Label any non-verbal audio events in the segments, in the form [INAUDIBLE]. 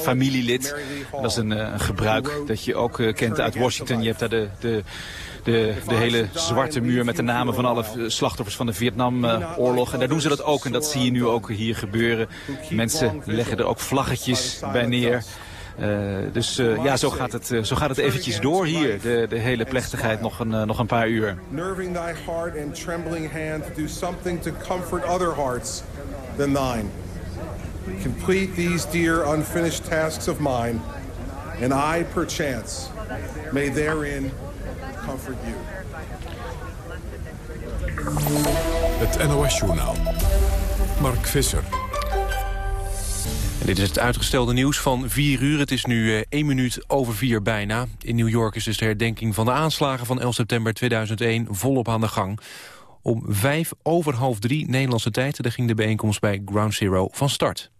familielid. Dat is een, een gebruik dat je ook kent uit Washington. Je hebt daar de, de, de, hele zwarte muur met de namen van alle slachtoffers van de Vietnamoorlog. En daar doen ze dat ook en dat zie je nu ook hier gebeuren. Mensen leggen er ook vlaggetjes bij neer. Uh, dus ja, zo gaat, het, zo gaat het eventjes door hier, de, de hele plechtigheid, nog een, nog een paar uur. Nerving thy heart and trembling hand do something to comfort other hearts than thine. Complete these dear unfinished tasks of mine, and I, perchance, may therein comfort you. Het NOS-journaal. Mark Visser. En dit is het uitgestelde nieuws van 4 uur. Het is nu 1 eh, minuut over 4 bijna. In New York is dus de herdenking van de aanslagen van 11 september 2001 volop aan de gang. Om vijf over half drie Nederlandse tijd ging de bijeenkomst bij Ground Zero van start.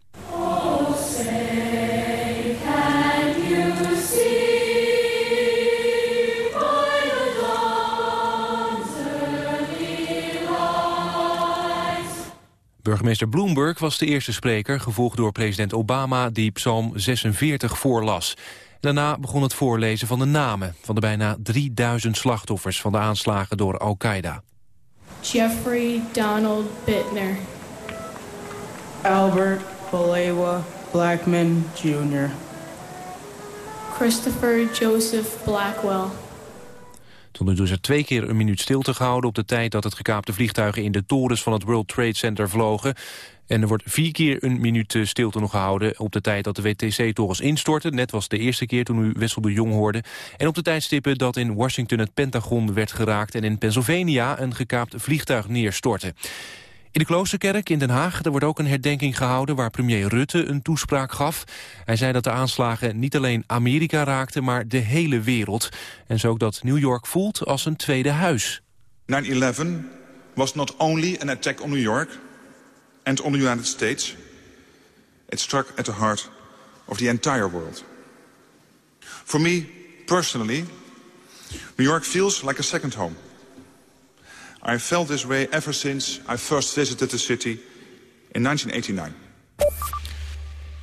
Burgemeester Bloomberg was de eerste spreker, gevolgd door president Obama die Psalm 46 voorlas. Daarna begon het voorlezen van de namen van de bijna 3000 slachtoffers van de aanslagen door Al-Qaeda. Jeffrey Donald Bittner. Albert Balewa Blackman Jr. Christopher Joseph Blackwell. Tot nu toe is er twee keer een minuut stilte gehouden... op de tijd dat het gekaapte vliegtuigen in de torens van het World Trade Center vlogen. En er wordt vier keer een minuut eh, stilte nog gehouden... op de tijd dat de WTC-torens instortten. Net was de eerste keer toen u Wessel de Jong hoorde. En op de tijdstippen dat in Washington het Pentagon werd geraakt... en in Pennsylvania een gekaapt vliegtuig neerstortte. In de Kloosterkerk in Den Haag er wordt ook een herdenking gehouden... waar premier Rutte een toespraak gaf. Hij zei dat de aanslagen niet alleen Amerika raakten... maar de hele wereld. En zo ook dat New York voelt als een tweede huis. 9-11 was not only an attack on New York and on the United States... it struck at the heart of the entire world. For me, personally, New York feels like a second home... I felt this way ever since I first visited the city in 1989.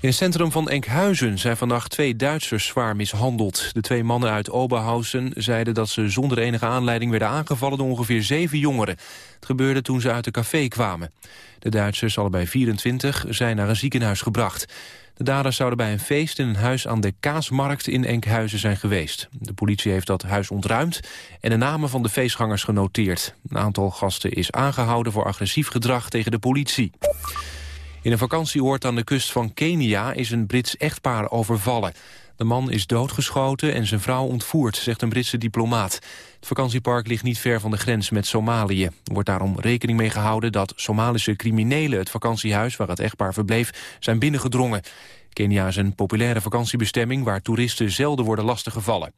In het centrum van Enkhuizen zijn vannacht twee Duitsers zwaar mishandeld. De twee mannen uit Oberhausen zeiden dat ze zonder enige aanleiding werden aangevallen door ongeveer zeven jongeren. Het gebeurde toen ze uit een café kwamen. De Duitsers, allebei 24, zijn naar een ziekenhuis gebracht. De daders zouden bij een feest in een huis aan de Kaasmarkt in Enkhuizen zijn geweest. De politie heeft dat huis ontruimd en de namen van de feestgangers genoteerd. Een aantal gasten is aangehouden voor agressief gedrag tegen de politie. In een vakantieoord aan de kust van Kenia is een Brits echtpaar overvallen. De man is doodgeschoten en zijn vrouw ontvoerd, zegt een Britse diplomaat. Het vakantiepark ligt niet ver van de grens met Somalië. Er wordt daarom rekening mee gehouden dat Somalische criminelen... het vakantiehuis waar het echtpaar verbleef, zijn binnengedrongen. Kenia is een populaire vakantiebestemming... waar toeristen zelden worden lastiggevallen.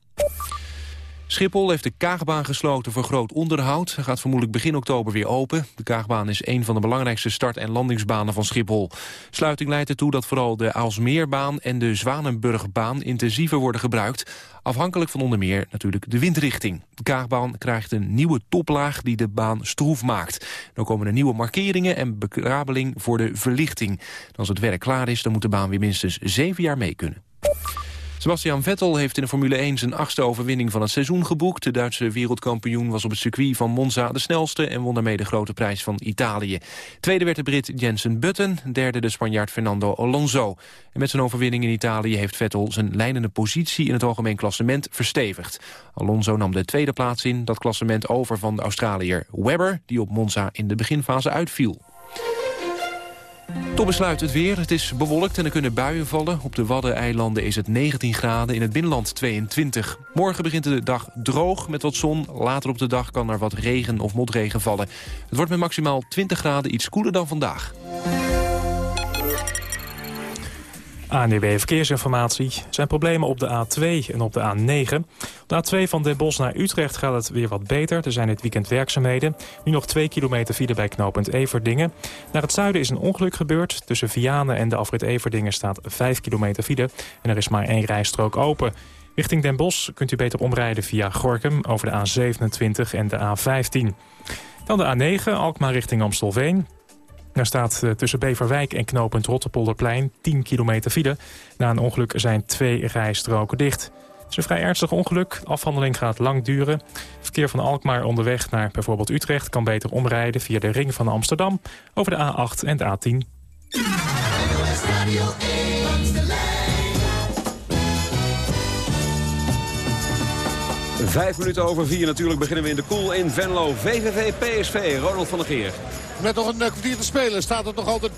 Schiphol heeft de Kaagbaan gesloten voor groot onderhoud. Hij gaat vermoedelijk begin oktober weer open. De Kaagbaan is een van de belangrijkste start- en landingsbanen van Schiphol. Sluiting leidt ertoe dat vooral de Aalsmeerbaan en de Zwanenburgbaan intensiever worden gebruikt. Afhankelijk van onder meer natuurlijk de windrichting. De Kaagbaan krijgt een nieuwe toplaag die de baan stroef maakt. Dan komen er nieuwe markeringen en bekrabeling voor de verlichting. als het werk klaar is, dan moet de baan weer minstens zeven jaar mee kunnen. Sebastian Vettel heeft in de Formule 1 zijn achtste overwinning van het seizoen geboekt. De Duitse wereldkampioen was op het circuit van Monza de snelste... en won daarmee de grote prijs van Italië. Tweede werd de Brit Jensen Button, derde de Spanjaard Fernando Alonso. En met zijn overwinning in Italië heeft Vettel zijn leidende positie... in het algemeen klassement verstevigd. Alonso nam de tweede plaats in dat klassement over van de Australiër Webber... die op Monza in de beginfase uitviel. Tot besluit het weer. Het is bewolkt en er kunnen buien vallen. Op de Waddeneilanden is het 19 graden, in het binnenland 22. Morgen begint de dag droog met wat zon. Later op de dag kan er wat regen of motregen vallen. Het wordt met maximaal 20 graden iets koeler dan vandaag. ANDB Verkeersinformatie. Er zijn problemen op de A2 en op de A9. Op de A2 van Den Bosch naar Utrecht gaat het weer wat beter. Er zijn dit weekend werkzaamheden. Nu nog 2 kilometer file bij knooppunt Everdingen. Naar het zuiden is een ongeluk gebeurd. Tussen Vianen en de afrit Everdingen staat 5 kilometer file. En er is maar één rijstrook open. Richting Den Bosch kunt u beter omrijden via Gorkum over de A27 en de A15. Dan de A9, Alkmaar richting Amstelveen. Er staat tussen Beverwijk en knooppunt Rotterpolderplein 10 kilometer file. Na een ongeluk zijn twee rijstroken dicht. Het is een vrij ernstig ongeluk. afhandeling gaat lang duren. Verkeer van Alkmaar onderweg naar bijvoorbeeld Utrecht... kan beter omrijden via de ring van Amsterdam... over de A8 en de A10. Vijf minuten over vier natuurlijk beginnen we in de koel in Venlo. VVV PSV, Ronald van der Geer. Met nog een kwartier te spelen staat het nog altijd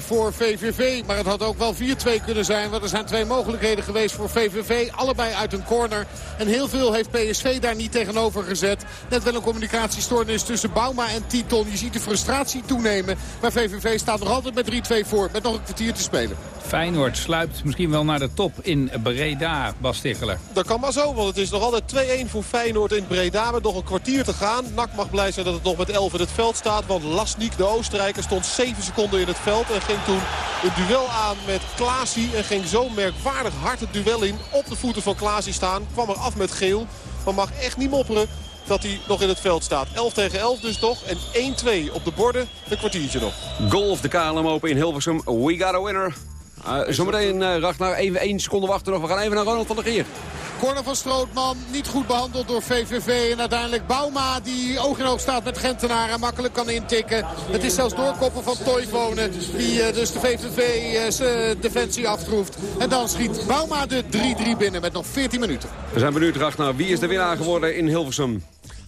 3-2 voor VVV. Maar het had ook wel 4-2 kunnen zijn. Want er zijn twee mogelijkheden geweest voor VVV. Allebei uit een corner. En heel veel heeft PSV daar niet tegenover gezet. Net wel een communicatiestoornis tussen Bauma en Titon. Je ziet de frustratie toenemen. Maar VVV staat nog altijd met 3-2 voor. Met nog een kwartier te spelen. Feyenoord sluipt misschien wel naar de top in Breda, Bas Ticheler. Dat kan maar zo, want het is nog altijd 2-1 voor Feyenoord in Breda. Met nog een kwartier te gaan. Nak mag blij zijn dat het nog met 11 in het veld staat. Want Lasnik, de Oostenrijker, stond 7 seconden in het veld. En ging toen een duel aan met Klaasie. En ging zo merkwaardig hard het duel in. Op de voeten van Klaasie staan. Kwam er af met geel. Maar mag echt niet mopperen dat hij nog in het veld staat. 11 tegen 11 dus nog. En 1-2 op de borden. Een kwartiertje nog. Golf de KLM Open in Hilversum. We got a winner. Uh, zometeen, uh, Ragnar, even één seconde wachten nog. We gaan even naar Ronald van der Geer. Corner van Strootman, niet goed behandeld door VVV. En uiteindelijk Bauma die oog in oog staat met Gentenaar en makkelijk kan intikken. Het is zelfs doorkoppen van Toivonen die uh, dus de VVV-defensie uh, aftroeft. En dan schiet Bauma de 3-3 binnen met nog 14 minuten. We zijn benieuwd, Ragnar. Wie is de winnaar geworden in Hilversum?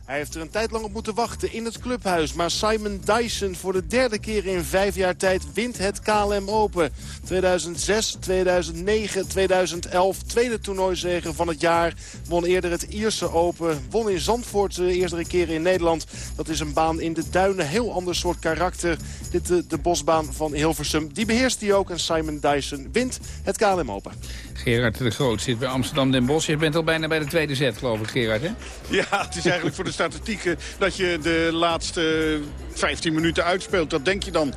Hij heeft er een tijd lang op moeten wachten in het clubhuis. Maar Simon Dyson voor de derde keer in vijf jaar tijd wint het KLM Open. 2006, 2009, 2011. Tweede toernooizegen van het jaar. Won eerder het Ierse Open. Won in Zandvoort de eerste keer in Nederland. Dat is een baan in de duinen. Heel ander soort karakter. Dit de, de bosbaan van Hilversum. Die beheerst hij ook. En Simon Dyson wint het KLM Open. Gerard de Groot zit bij Amsterdam Den Bosch. Je bent al bijna bij de tweede set, geloof ik, Gerard, hè? Ja, het is eigenlijk voor de statistieken dat je de laatste 15 minuten uitspeelt. Dat denk je dan.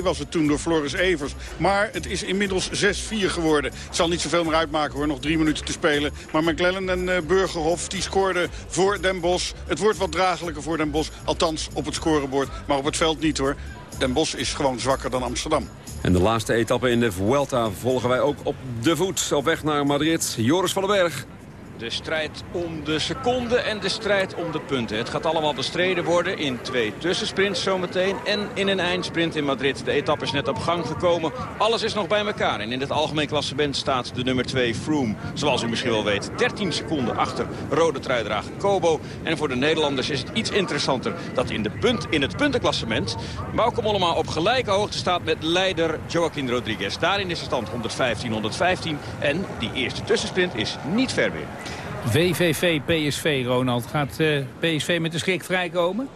6-2 was het toen door Floris Evers. Maar het is inmiddels 6-4 geworden. Het zal niet zoveel meer uitmaken hoor, nog drie minuten te spelen. Maar McLellan en uh, Burgerhof die scoorden voor Den Bosch. Het wordt wat dragelijker voor Den Bosch. Althans op het scorebord, maar op het veld niet hoor. Den Bosch is gewoon zwakker dan Amsterdam. En de laatste etappe in de Vuelta volgen wij ook op de voet. Op weg naar Madrid, Joris van den Berg. De strijd om de seconde en de strijd om de punten. Het gaat allemaal bestreden worden in twee tussensprints zometeen. En in een eindsprint in Madrid. De etappe is net op gang gekomen. Alles is nog bij elkaar. En in het algemeen klassement staat de nummer 2 Froome. Zoals u misschien wel weet. 13 seconden achter rode truidrager Kobo. En voor de Nederlanders is het iets interessanter dat in, de punt, in het puntenklassement... Bauke Mollema op gelijke hoogte staat met leider Joaquin Rodriguez. Daarin is de stand 115-115. En die eerste tussensprint is niet ver meer. VVV, PSV, Ronald. Gaat uh, PSV met de schrik vrijkomen?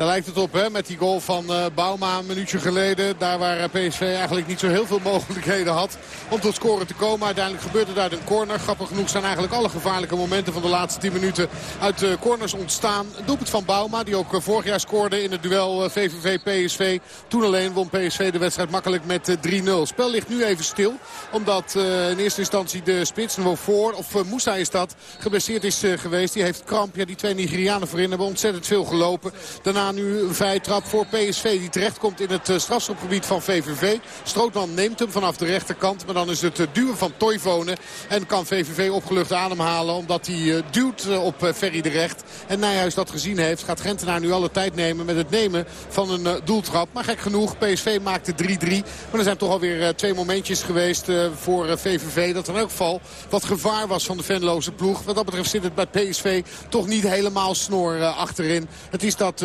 Daar lijkt het op hè, met die goal van uh, Bauma een minuutje geleden. Daar waar PSV eigenlijk niet zo heel veel [LAUGHS] mogelijkheden had om tot scoren te komen. Uiteindelijk gebeurde daar een corner. Grappig genoeg zijn eigenlijk alle gevaarlijke momenten van de laatste 10 minuten uit uh, corners ontstaan. Doelpunt van Bauma die ook vorig jaar scoorde in het duel VVV-PSV. Toen alleen won PSV de wedstrijd makkelijk met 3-0. spel ligt nu even stil. Omdat in eerste instantie de spits voor, of Moussa is dat, geblesseerd is geweest. Die heeft kramp. Ja, die twee Nigerianen voorin hebben ontzettend veel gelopen. Daarna nu een vrije trap voor PSV die terechtkomt in het uh, strafschopgebied van VVV. Strootman neemt hem vanaf de rechterkant. Maar dan is het uh, duwen van Toivonen. En kan VVV opgelucht ademhalen omdat hij uh, duwt op Ferry de Recht. En Nijhuis dat gezien heeft gaat Gentenaar nu alle tijd nemen met het nemen van een doeltrap. Maar gek genoeg, PSV maakte 3-3. Maar er zijn toch alweer twee momentjes geweest voor VVV. Dat in elk geval wat gevaar was van de Venloze ploeg. Wat dat betreft zit het bij PSV toch niet helemaal snor achterin. Het is dat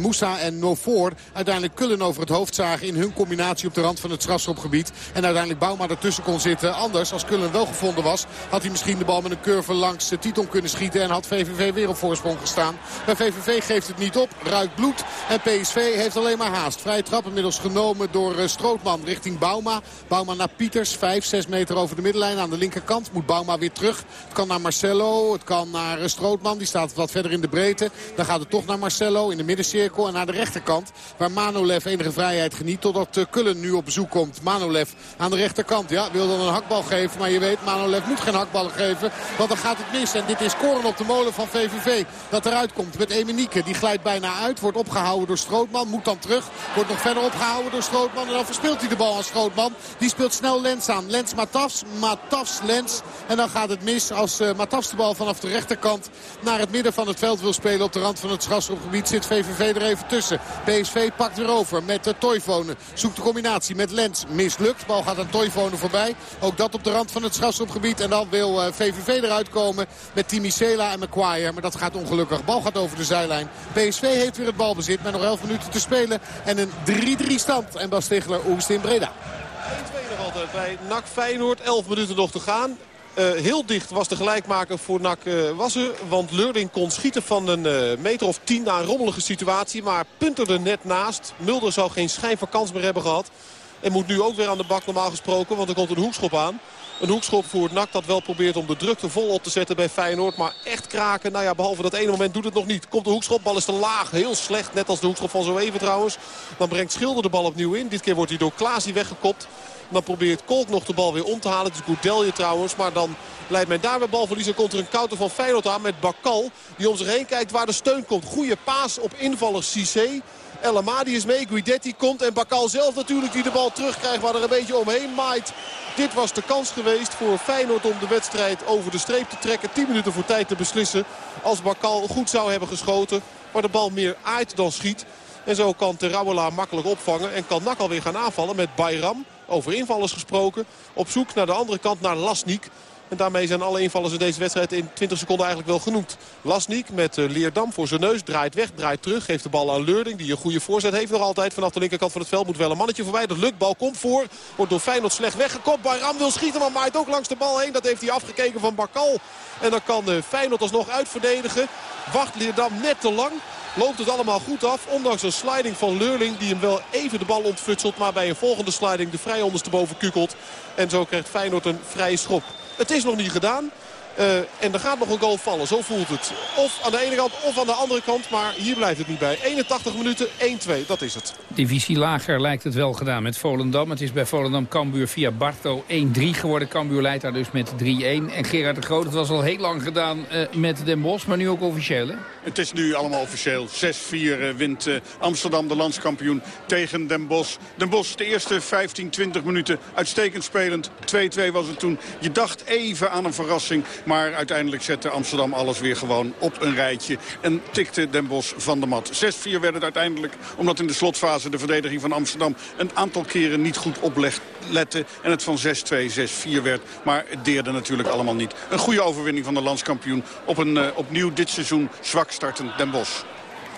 Moussa en Novoor uiteindelijk Kullen over het hoofd zagen in hun combinatie op de rand van het strafschopgebied. En uiteindelijk Bouma ertussen kon zitten. Anders, als Kullen wel gevonden was, had hij misschien de bal met een curve langs de Titon kunnen schieten. En had VVV weer op voorsprong gestaan. Maar VVV geeft het niet op, ruikt bloed. En PSV heeft alleen maar haast. Vrije trap inmiddels genomen door uh, Strootman richting Bouma. Bouma naar Pieters, 5, 6 meter over de middenlijn. Aan de linkerkant moet Bouma weer terug. Het kan naar Marcelo, het kan naar uh, Strootman. Die staat wat verder in de breedte. Dan gaat het toch naar Marcelo in de middencirkel. En naar de rechterkant waar Manolev enige vrijheid geniet. Totdat Kullen nu op bezoek komt. Manolev aan de rechterkant. Ja, wil dan een hakbal geven. Maar je weet, Manolev moet geen hakballen geven. Want dan gaat het mis. En dit is koren op de molen van VVV. Dat eruit komt met Emenieke. Die glijdt bijna uit. Wordt opgehouden door Strootman. Moet dan terug. Wordt nog verder opgehouden door Strootman. En dan verspeelt hij de bal aan Strootman. Die speelt snel Lens aan. Lens Matafs. Matafs Lens. En dan gaat het mis als uh, Matafs de bal vanaf de rechterkant naar het midden van het veld wil spelen. Op de rand van het strafschopgebied zit VVV er even tussen. PSV pakt weer over met de uh, Toivonen. Zoekt de combinatie met Lens. Mislukt. Bal gaat aan Toivonen voorbij. Ook dat op de rand van het strafschopgebied. En dan wil VVV eruit komen met Timicela en McQuire. Maar dat gaat ongelukkig. Bal gaat over de zijlijn. PSV heeft weer het balbezit met nog 11 minuten te spelen. En een 3-3 stand. En Bas Stigler, Oegst in Breda. 1-2 nog altijd bij NAC Feyenoord. 11 minuten nog te gaan. Uh, heel dicht was de gelijkmaker voor NAC uh, was er. Want Leurding kon schieten van een uh, meter of tien na een rommelige situatie. Maar punterde net naast. Mulder zou geen schijn van kans meer hebben gehad. En moet nu ook weer aan de bak normaal gesproken. Want er komt een hoekschop aan. Een hoekschop voor NAC dat wel probeert om de drukte vol op te zetten bij Feyenoord. Maar echt kraken, nou ja, behalve dat ene moment doet het nog niet. Komt de hoekschop, bal is te laag, heel slecht. Net als de hoekschop van zo even trouwens. Dan brengt Schilder de bal opnieuw in. Dit keer wordt hij door Klaasie weggekopt. Dan probeert Kolk nog de bal weer om te halen. Het is Goudelje trouwens. Maar dan leidt men daar weer balverlies. En komt er een counter van Feyenoord aan met Bakal. Die om zich heen kijkt waar de steun komt. Goede paas op invaller Cissé. El Amadi is mee, Guidetti komt en Bakal zelf natuurlijk die de bal terugkrijgt waar er een beetje omheen maait. Dit was de kans geweest voor Feyenoord om de wedstrijd over de streep te trekken. 10 minuten voor tijd te beslissen als Bakal goed zou hebben geschoten. Maar de bal meer aait dan schiet. En zo kan Terouwela makkelijk opvangen en kan Nak alweer gaan aanvallen met Bayram. Over invallers gesproken. Op zoek naar de andere kant naar Lasnik. En daarmee zijn alle invallers in deze wedstrijd in 20 seconden eigenlijk wel genoemd. Lasnik met Leerdam voor zijn neus. Draait weg, draait terug. Geeft de bal aan Leurding. Die een goede voorzet heeft nog altijd. Vanaf de linkerkant van het veld moet wel een mannetje voorbij. Dat lukt. Bal komt voor. Wordt door Feyenoord slecht weggekopt. Bayram wil schieten, maar maait ook langs de bal heen. Dat heeft hij afgekeken van Bakal. En dan kan Feyenoord alsnog uitverdedigen. Wacht Leerdam net te lang. Loopt het allemaal goed af. Ondanks een sliding van Leurling. Die hem wel even de bal ontfutselt. Maar bij een volgende sliding de vrij ondersteboven kukelt. En zo krijgt Feyenoord een vrije schop. Het is nog niet gedaan. Uh, en er gaat nog een goal vallen, zo voelt het. Of aan de ene kant of aan de andere kant, maar hier blijft het niet bij. 81 minuten, 1-2, dat is het. Divisie lager lijkt het wel gedaan met Volendam. Het is bij Volendam Cambuur via Barto 1-3 geworden. Cambuur leidt daar dus met 3-1. En Gerard de Groot, het was al heel lang gedaan uh, met Den Bosch, maar nu ook officieel hè? Het is nu allemaal officieel. 6-4 uh, wint Amsterdam de landskampioen tegen Den Bosch. Den Bosch de eerste 15, 20 minuten uitstekend spelend. 2-2 was het toen. Je dacht even aan een verrassing. Maar uiteindelijk zette Amsterdam alles weer gewoon op een rijtje. En tikte Den Bosch van de mat. 6-4 werd het uiteindelijk. Omdat in de slotfase de verdediging van Amsterdam een aantal keren niet goed oplette. En het van 6-2, 6-4 werd. Maar het deerde natuurlijk allemaal niet. Een goede overwinning van de landskampioen. Op een uh, opnieuw dit seizoen zwak startend Den Bosch.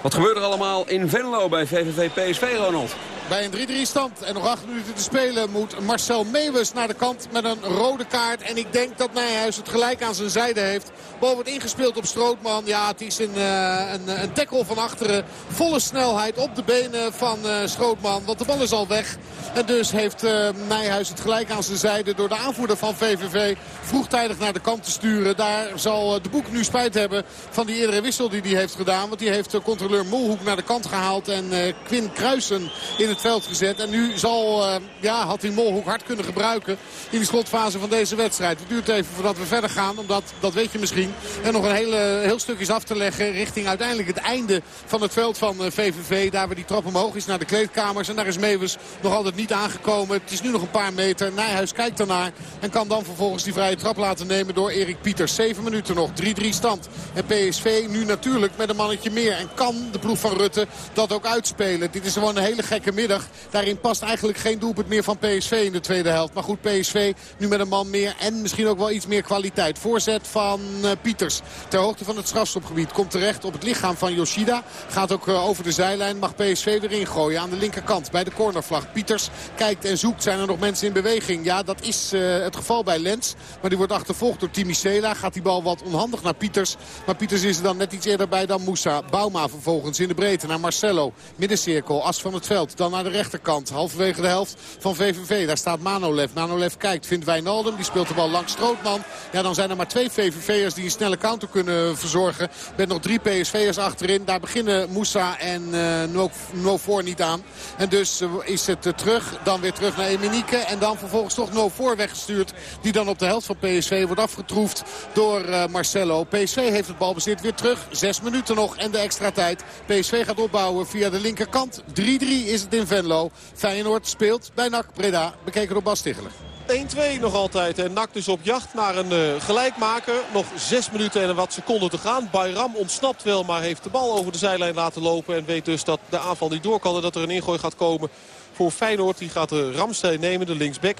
Wat gebeurt er allemaal in Venlo bij VVV PSV, Ronald? Bij een 3-3 stand en nog 8 minuten te spelen moet Marcel Meeuwis naar de kant met een rode kaart. En ik denk dat Nijhuis het gelijk aan zijn zijde heeft. Bal wordt ingespeeld op Strootman. Ja, het is een, uh, een, een tackle van achteren. Volle snelheid op de benen van uh, Strootman. Want de bal is al weg. En dus heeft uh, Nijhuis het gelijk aan zijn zijde door de aanvoerder van VVV vroegtijdig naar de kant te sturen. Daar zal de boek nu spijt hebben van die eerdere wissel die hij heeft gedaan. Want die heeft controleur Molhoek naar de kant gehaald. En Quinn Kruisen in het veld gezet. En nu zal, uh, ja, had hij Molhoek hard kunnen gebruiken in de slotfase van deze wedstrijd. Het duurt even voordat we verder gaan, omdat, dat weet je misschien, er nog een hele, heel stuk is af te leggen richting uiteindelijk het einde van het veld van VVV. Uh, daar waar die trap omhoog is naar de kleedkamers. En daar is Meeuwis nog altijd niet aangekomen. Het is nu nog een paar meter. Nijhuis kijkt ernaar en kan dan vervolgens die vrije trap laten nemen door Erik Pieters. 7 minuten nog, 3-3 stand. En PSV nu natuurlijk met een mannetje meer. En kan de ploeg van Rutte dat ook uitspelen. Dit is gewoon een hele gekke middag. Daarin past eigenlijk geen doelpunt meer van PSV in de tweede helft. Maar goed, PSV nu met een man meer en misschien ook wel iets meer kwaliteit. Voorzet van uh, Pieters ter hoogte van het strafstopgebied. Komt terecht op het lichaam van Yoshida. Gaat ook uh, over de zijlijn. Mag PSV weer ingooien aan de linkerkant bij de cornervlag. Pieters kijkt en zoekt. Zijn er nog mensen in beweging? Ja, dat is uh, het geval bij Lens. Maar die wordt achtervolgd door Timicela. Gaat die bal wat onhandig naar Pieters. Maar Pieters is er dan net iets eerder bij dan Moussa. Bauma vervolgens in de breedte naar Marcelo. Middencirkel, as van het veld. Dan naar de rechterkant. Halverwege de helft van VVV. Daar staat Manolev. Manolev kijkt, vindt Wijnaldum. Die speelt de bal langs Strootman. Ja, dan zijn er maar twee VVV'ers die een snelle counter kunnen verzorgen. Met nog drie PSV'ers achterin. Daar beginnen Moussa en uh, Novoor niet aan. En dus uh, is het uh, terug. Dan weer terug naar Eminieke. En dan vervolgens toch Novoor weggestuurd. Die dan op de helft van PSV wordt afgetroefd door Marcelo. PSV heeft het balbezit weer terug. Zes minuten nog en de extra tijd. PSV gaat opbouwen via de linkerkant. 3-3 is het in Venlo. Feyenoord speelt bij NAC Breda. Bekeken door Bas Ticheler. 1-2 nog altijd. En Nak dus op jacht naar een uh, gelijkmaker. Nog 6 minuten en wat seconden te gaan. Bayram ontsnapt wel, maar heeft de bal over de zijlijn laten lopen. En weet dus dat de aanval niet door kan en dat er een ingooi gaat komen voor Feyenoord. Die gaat de Ramstein nemen, de linksback.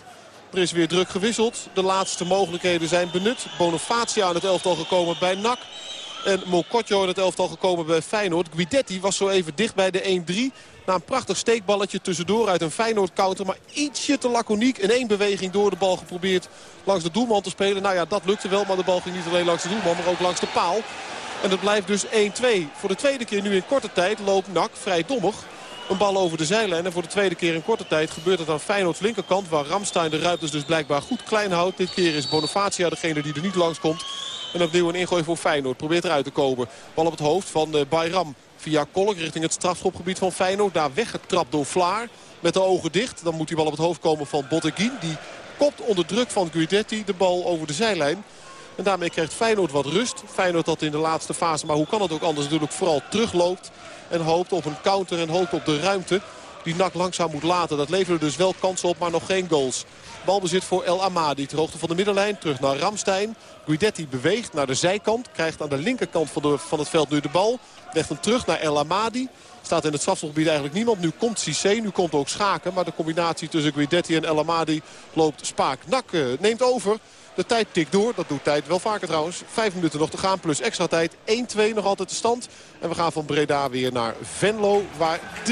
Er is weer druk gewisseld. De laatste mogelijkheden zijn benut. Bonifacia aan het elftal gekomen bij NAC. En Mokotjo in het elftal gekomen bij Feyenoord. Guidetti was zo even dicht bij de 1-3. Na een prachtig steekballetje tussendoor uit een Feyenoord counter. Maar ietsje te laconiek in één beweging door de bal geprobeerd langs de doelman te spelen. Nou ja, dat lukte wel. Maar de bal ging niet alleen langs de doelman, maar ook langs de paal. En het blijft dus 1-2. Voor de tweede keer nu in korte tijd loopt Nak vrij dommig. Een bal over de zijlijn. En voor de tweede keer in korte tijd gebeurt het aan Feyenoord's linkerkant. Waar Ramstein de ruimtes dus blijkbaar goed klein houdt. Dit keer is Bonifacia degene die er niet langs komt. En opnieuw een ingooi voor Feyenoord. Probeert eruit te komen. Bal op het hoofd van eh, Bayram. Via Kolk richting het strafschopgebied van Feyenoord. Daar weggetrapt door Vlaar. Met de ogen dicht. Dan moet die bal op het hoofd komen van Botteguin. Die kopt onder druk van Guidetti de bal over de zijlijn. En daarmee krijgt Feyenoord wat rust. Feyenoord dat in de laatste fase, maar hoe kan het ook anders natuurlijk, vooral terugloopt. En hoopt op een counter en hoopt op de ruimte die NAC langzaam moet laten. Dat leverde dus wel kansen op, maar nog geen goals. Balbezit voor El Amadi. Ter hoogte van de middenlijn. Terug naar Ramstein. Guidetti beweegt naar de zijkant. Krijgt aan de linkerkant van, van het veld nu de bal. Legt hem terug naar El Amadi. Staat in het strafschopgebied eigenlijk niemand. Nu komt Cissé, nu komt ook Schaken. Maar de combinatie tussen Guidetti en El Amadi loopt spaak. Nak uh, neemt over. De tijd tikt door. Dat doet tijd wel vaker trouwens. Vijf minuten nog te gaan plus extra tijd. 1-2 nog altijd de stand. En we gaan van Breda weer naar Venlo. Waar 3-3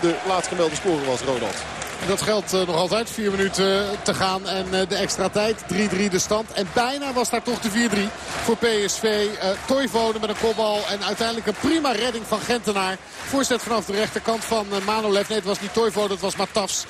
de laatst gemelde score was, Ronald. Dat geldt uh, nog altijd. Vier minuten te gaan en uh, de extra tijd. 3-3 de stand. En bijna was daar toch de 4-3 voor PSV. Uh, met een kopbal. En uiteindelijk een prima redding van Gentenaar. Voorzet vanaf de rechterkant van uh, Manolev. Nee, het was niet Toivonen, het was Matafs.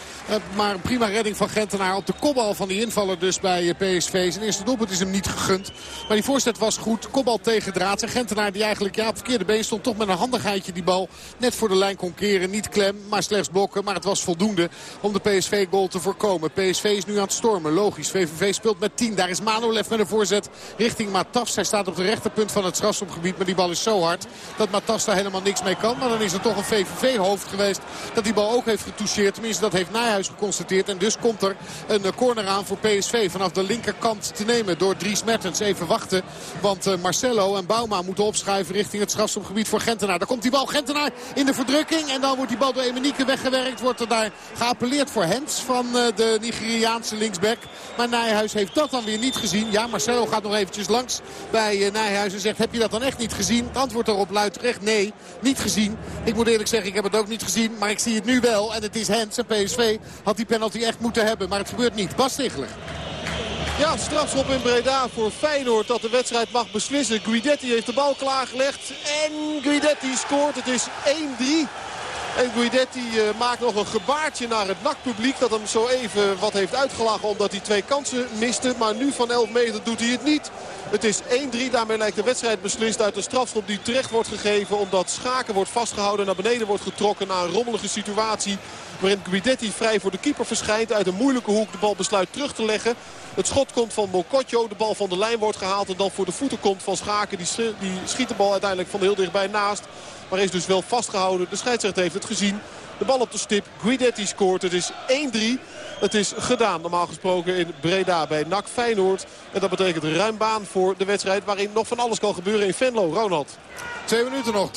maar een prima redding van Gentenaar op de kopbal van die invaller dus bij PSV. Zijn eerste doelpunt is hem niet gegund. Maar die voorzet was goed. Kopbal tegen draad. En Gentenaar die eigenlijk ja, op verkeerde been stond. Toch met een handigheidje die bal net voor de lijn kon keren. Niet klem, maar slechts blokken. Maar het was voldoende om de PSV-goal te voorkomen. PSV is nu aan het stormen. Logisch. VVV speelt met 10. Daar is Manolev met een voorzet richting Matas. Hij staat op de rechterpunt van het strafschopgebied. Maar die bal is zo hard dat Matas daar helemaal niks mee kan. Maar dan is er toch een VVV-hoofd geweest dat die bal ook heeft getoucheerd. Tenminste, dat heeft Nijhuis geconstateerd. En dus komt er een corner aan voor PSV vanaf de linkerkant te nemen door Dries Mertens. Even wachten, want eh, Marcelo en Bouma moeten opschuiven richting het strafschopgebied voor Gentenaar. Daar komt die bal Gentenaar in de verdrukking. En dan wordt die bal door Emenieke weggewerkt. Wordt er daar geappelleerd voor Hens van eh, de Nigeriaanse linksback. Maar Nijhuis heeft dat dan weer niet gezien. Ja, Marcelo gaat nog eventjes langs bij eh, Nijhuis en zegt... heb je dat dan echt niet gezien? Het antwoord daarop luidt terecht nee, niet gezien. Ik moet eerlijk zeggen, ik heb het ook niet gezien. Maar ik zie het nu wel. En het is Hens en PSV had die penalty echt moeten hebben. Maar het gebeurt niet. Bas Stigler. Ja, strafschop in Breda voor Feyenoord dat de wedstrijd mag beslissen. Guidetti heeft de bal klaargelegd en Guidetti scoort. Het is 1-3 en Guidetti uh, maakt nog een gebaartje naar het NAC-publiek. Dat hem zo even wat heeft uitgelachen omdat hij twee kansen miste. Maar nu van 11 meter doet hij het niet. Het is 1-3. Daarmee lijkt de wedstrijd beslist uit de strafschop die terecht wordt gegeven. Omdat Schaken wordt vastgehouden. Naar beneden wordt getrokken na een rommelige situatie. Waarin Guidetti vrij voor de keeper verschijnt. Uit een moeilijke hoek de bal besluit terug te leggen. Het schot komt van Mokotjo. De bal van de lijn wordt gehaald. En dan voor de voeten komt van Schaken. Die, die schiet de bal uiteindelijk van heel dichtbij naast. Maar is dus wel vastgehouden. De scheidsrechter heeft het gezien. De bal op de stip. Guidetti scoort. Het is 1-3. Het is gedaan normaal gesproken in Breda bij NAC Feyenoord. En dat betekent ruim baan voor de wedstrijd waarin nog van alles kan gebeuren in Venlo. Ronald. Twee minuten nog. 3-3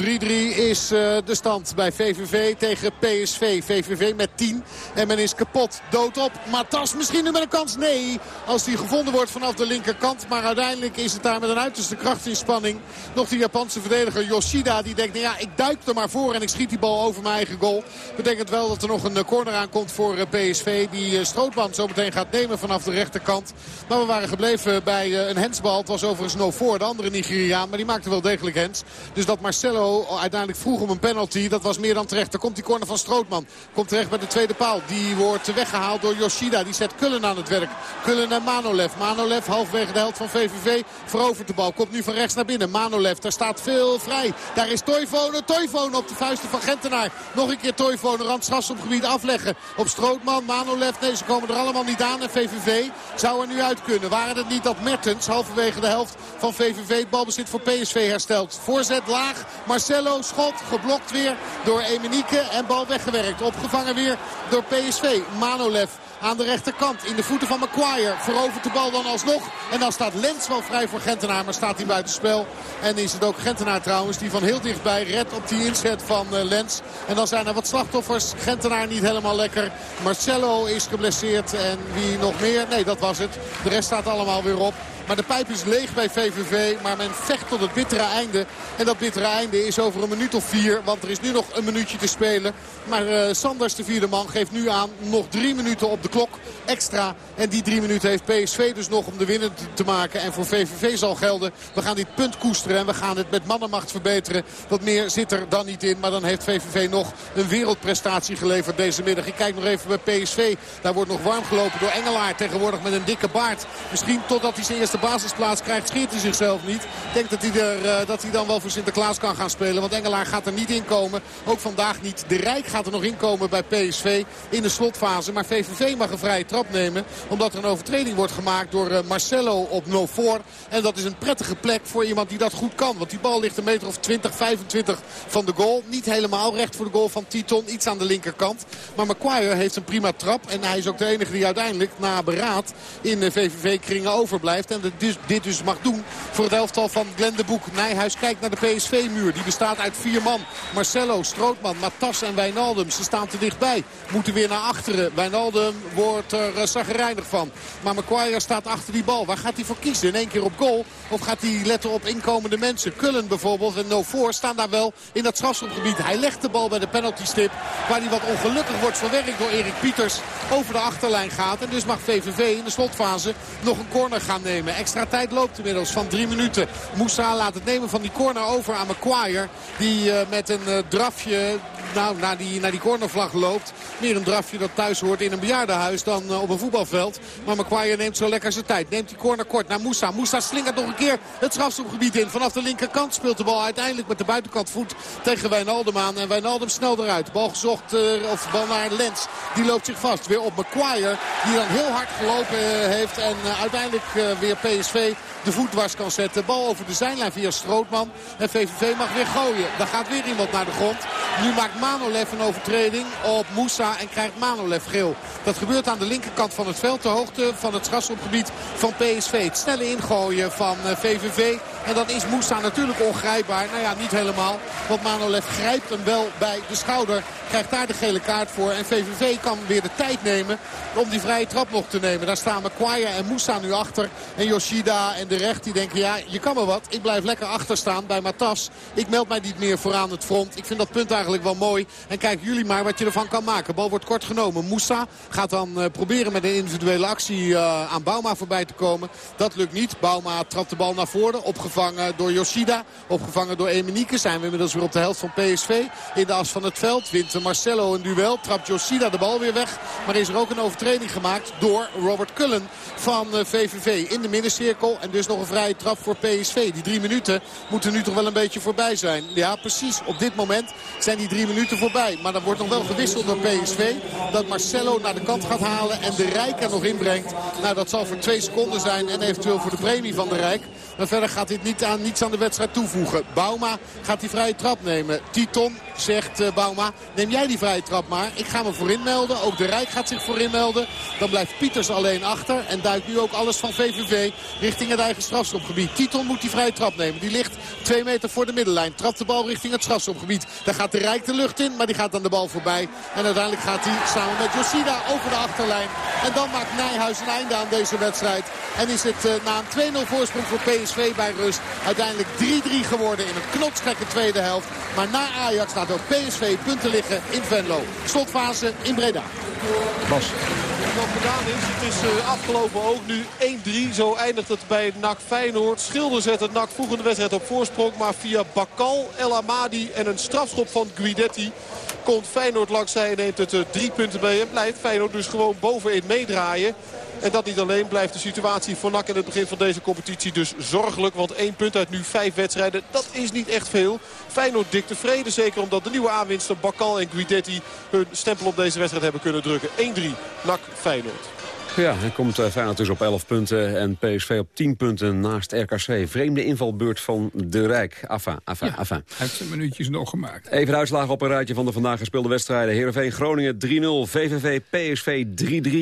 is uh, de stand bij VVV tegen PSV. VVV met 10. En men is kapot. Dood op. Matas misschien nu met een kans? Nee. Als die gevonden wordt vanaf de linkerkant. Maar uiteindelijk is het daar met een uiterste krachtsinspanning. Nog de Japanse verdediger Yoshida. Die denkt, nou ja, ik duik er maar voor en ik schiet die bal over mijn eigen goal. Betekent wel dat er nog een corner aankomt voor PSV. Die die Strootman zo meteen gaat nemen vanaf de rechterkant. Maar we waren gebleven bij een hensbal. Het was overigens no voor de andere Nigeriaan. Maar die maakte wel degelijk hens. Dus dat Marcelo uiteindelijk vroeg om een penalty. Dat was meer dan terecht. Er komt die corner van Strootman. Komt terecht bij de tweede paal. Die wordt weggehaald door Yoshida. Die zet Kullen aan het werk. Kullen en Manolev. Manolev halfwege de helft van VVV. Verovert de bal. Komt nu van rechts naar binnen. Manolev. Daar staat veel vrij. Daar is Toivonen. Toivonen op de vuisten van Gentenaar. Nog een keer Toivonen. Randstrafschopgebied afleggen. Op Strootman. Manolev. Nee, ze komen er allemaal niet aan. En VVV zou er nu uit kunnen. Waren het niet dat Mertens halverwege de helft van VVV balbezit voor PSV herstelt. Voorzet laag. Marcelo schot. Geblokt weer door Emenieke. En bal weggewerkt. Opgevangen weer door PSV. Manolev aan de rechterkant. In de voeten van Maguire. Verovert de bal dan alsnog. En dan staat Lens wel vrij voor Gentenaar. Maar staat hij buitenspel. En is het ook Gentenaar trouwens. Die van heel dichtbij redt op die inzet van uh, Lens. En dan zijn er wat slachtoffers. Gentenaar niet helemaal lekker. Marcelo is geblesseerd. En wie nog meer? Nee, dat was het. De rest staat allemaal weer op. Maar de pijp is leeg bij VVV. Maar men vecht tot het bittere einde. En dat bittere einde is over een minuut of vier. Want er is nu nog een minuutje te spelen. Maar uh, Sanders, de vierde man, geeft nu aan nog drie minuten op de klok extra. En die drie minuten heeft PSV dus nog om de winnen te maken. En voor VVV zal gelden. We gaan dit punt koesteren en we gaan het met mannenmacht verbeteren. Wat meer zit er dan niet in. Maar dan heeft VVV nog een wereldprestatie geleverd deze middag. Ik kijk nog even bij PSV. Daar wordt nog warm gelopen door Engelaar. Tegenwoordig met een dikke baard. Misschien totdat hij zijn eerste basisplaats krijgt, scheert hij zichzelf niet. Ik denk dat hij, er, uh, dat hij dan wel voor Sinterklaas kan gaan spelen. Want Engelaar gaat er niet in komen. Ook vandaag niet. De Rijk gaat er nog in komen bij PSV in de slotfase. Maar VVV mag een vrije trap nemen. Omdat er een overtreding wordt gemaakt door uh, Marcelo op no 4. En dat is een prettige plek voor iemand die dat goed kan. Want die bal ligt een meter of 20, 25 van de goal. Niet helemaal recht voor de goal van Titon. Iets aan de linkerkant. Maar Maguire heeft een prima trap. En hij is ook de enige die uiteindelijk na beraad in de VVV-kringen overblijft. En dus, dit dus mag doen voor het elftal van Glenn de Boek. Nijhuis kijkt naar de PSV-muur. Die bestaat uit vier man. Marcelo, Strootman, Matas en Wijnaldum. Ze staan te dichtbij. Moeten weer naar achteren. Wijnaldum wordt er uh, zagrijnig van. Maar Maguire staat achter die bal. Waar gaat hij voor kiezen? In één keer op goal? Of gaat hij letten op inkomende mensen? Kullen bijvoorbeeld en No staan daar wel in dat strafschopgebied. Hij legt de bal bij de penaltystip. Waar hij wat ongelukkig wordt verwerkt door Erik Pieters. Over de achterlijn gaat. En dus mag VVV in de slotfase nog een corner gaan nemen. Extra tijd loopt inmiddels van drie minuten. Moussa laat het nemen van die corner over aan Maguire. Die uh, met een uh, drafje nou, naar, die, naar die cornervlag loopt. Meer een drafje dat thuis hoort in een bejaardenhuis dan uh, op een voetbalveld. Maar Maguire neemt zo lekker zijn tijd. Neemt die corner kort naar Moussa. Moussa slingert nog een keer het strafschopgebied in. Vanaf de linkerkant speelt de bal uiteindelijk met de buitenkant voet tegen Wijnaldum aan. En Wijnaldum snel eruit. Bal gezocht, of bal naar Lens. Die loopt zich vast. Weer op Maguire. Die dan heel hard gelopen heeft. En uiteindelijk weer PSV de voet dwars kan zetten. Bal over de zijlijn via Strootman. En VVV mag weer gooien. Daar gaat weer iemand naar de grond. Nu maakt Manolev een overtreding op Moussa en krijgt Manolev geel. Dat gebeurt aan de linkerkant van het veld. De hoogte van het strafschopgebied van PSV. Het snelle ingooien van VVV. En dan is Moussa natuurlijk ongrijpbaar. Nou ja, niet helemaal. Want Manolev grijpt hem wel bij de schouder. Krijgt daar de gele kaart voor. En VVV kan weer de tijd nemen om die vrije trap nog te nemen. Daar staan Maguire en Moussa nu achter. En Yoshida en de recht die denken, ja, je kan maar wat. Ik blijf lekker achter staan bij Matas. Ik meld mij niet meer vooraan het front. Ik vind dat punt eigenlijk wel mooi. En kijk jullie maar wat je ervan kan maken. Bal wordt kort genomen. Moussa gaat dan uh, proberen met een individuele actie uh, aan Bauma voorbij te komen. Dat lukt niet. Bauma trapt de bal naar voren. Opgevangen door Yoshida. Opgevangen door Emenieke. Zijn we inmiddels weer op de helft van PSV. In de as van het veld wint Marcelo een duel. Trapt Yoshida de bal weer weg. Maar is er ook een overtreding gemaakt door Robert Cullen van VVV. In de middencirkel. En dus nog een vrije trap voor PSV. Die drie minuten moeten nu toch wel een beetje voorbij zijn. Ja, precies. Op dit moment zijn die drie minuten voorbij. Maar dan wordt nog wel gewisseld door PSV. Dat Marcelo naar de kant gaat halen en de Rijk er nog inbrengt. Nou, dat zal voor twee seconden zijn en eventueel voor de premie van de Rijk. Maar verder gaat dit niet aan, niets aan de wedstrijd toevoegen. Bauma gaat die vrije trap nemen. Titon zegt uh, Bauma, neem jij die vrije trap maar. Ik ga me voorin melden. Ook de Rijk gaat zich voorin melden. Dan blijft Pieters alleen achter. En duikt nu ook alles van VVV richting het eigen strafschopgebied. Titon moet die vrije trap nemen. Die ligt twee meter voor de middenlijn. Trapt de bal richting het strafschopgebied. Daar gaat de Rijk de lucht in, maar die gaat aan de bal voorbij. En uiteindelijk gaat hij samen met Yoshida over de achterlijn. En dan maakt Nijhuis een einde aan deze wedstrijd. En is het uh, na een 2-0 voorsprong voor PSV bij rust uiteindelijk 3-3 geworden in een knotsgekke tweede helft. Maar na Ajax staat ook PSV punten liggen in Venlo. Slotfase in Breda. Bas. wat gedaan is. Het is uh, afgelopen ook nu 1-3. Zo eindigt het bij NAC Feyenoord. Schilder zet het NAC vroeg in de wedstrijd op voorsprong. Maar via Bakal, El Amadi en een strafschop van Guidetti komt Feyenoord langs zij en neemt het uh, drie punten mee. En blijft Feyenoord dus gewoon bovenin meedraaien. En dat niet alleen blijft de situatie voor NAC in het begin van deze competitie dus zorgelijk. Want één punt uit nu vijf wedstrijden, dat is niet echt veel. Feyenoord dik tevreden, zeker omdat de nieuwe aanwinsten Bakal en Guidetti hun stempel op deze wedstrijd hebben kunnen drukken. 1-3, NAC Feyenoord. Ja, hij komt uh, Feyenoord dus op 11 punten en PSV op 10 punten naast RKC. Vreemde invalbeurt van De Rijk. Afa, afa, ja, afa. Hij heeft zijn minuutjes nog gemaakt. Even de uitslagen op een rijtje van de vandaag gespeelde wedstrijden. Heerenveen Groningen 3-0, VVV PSV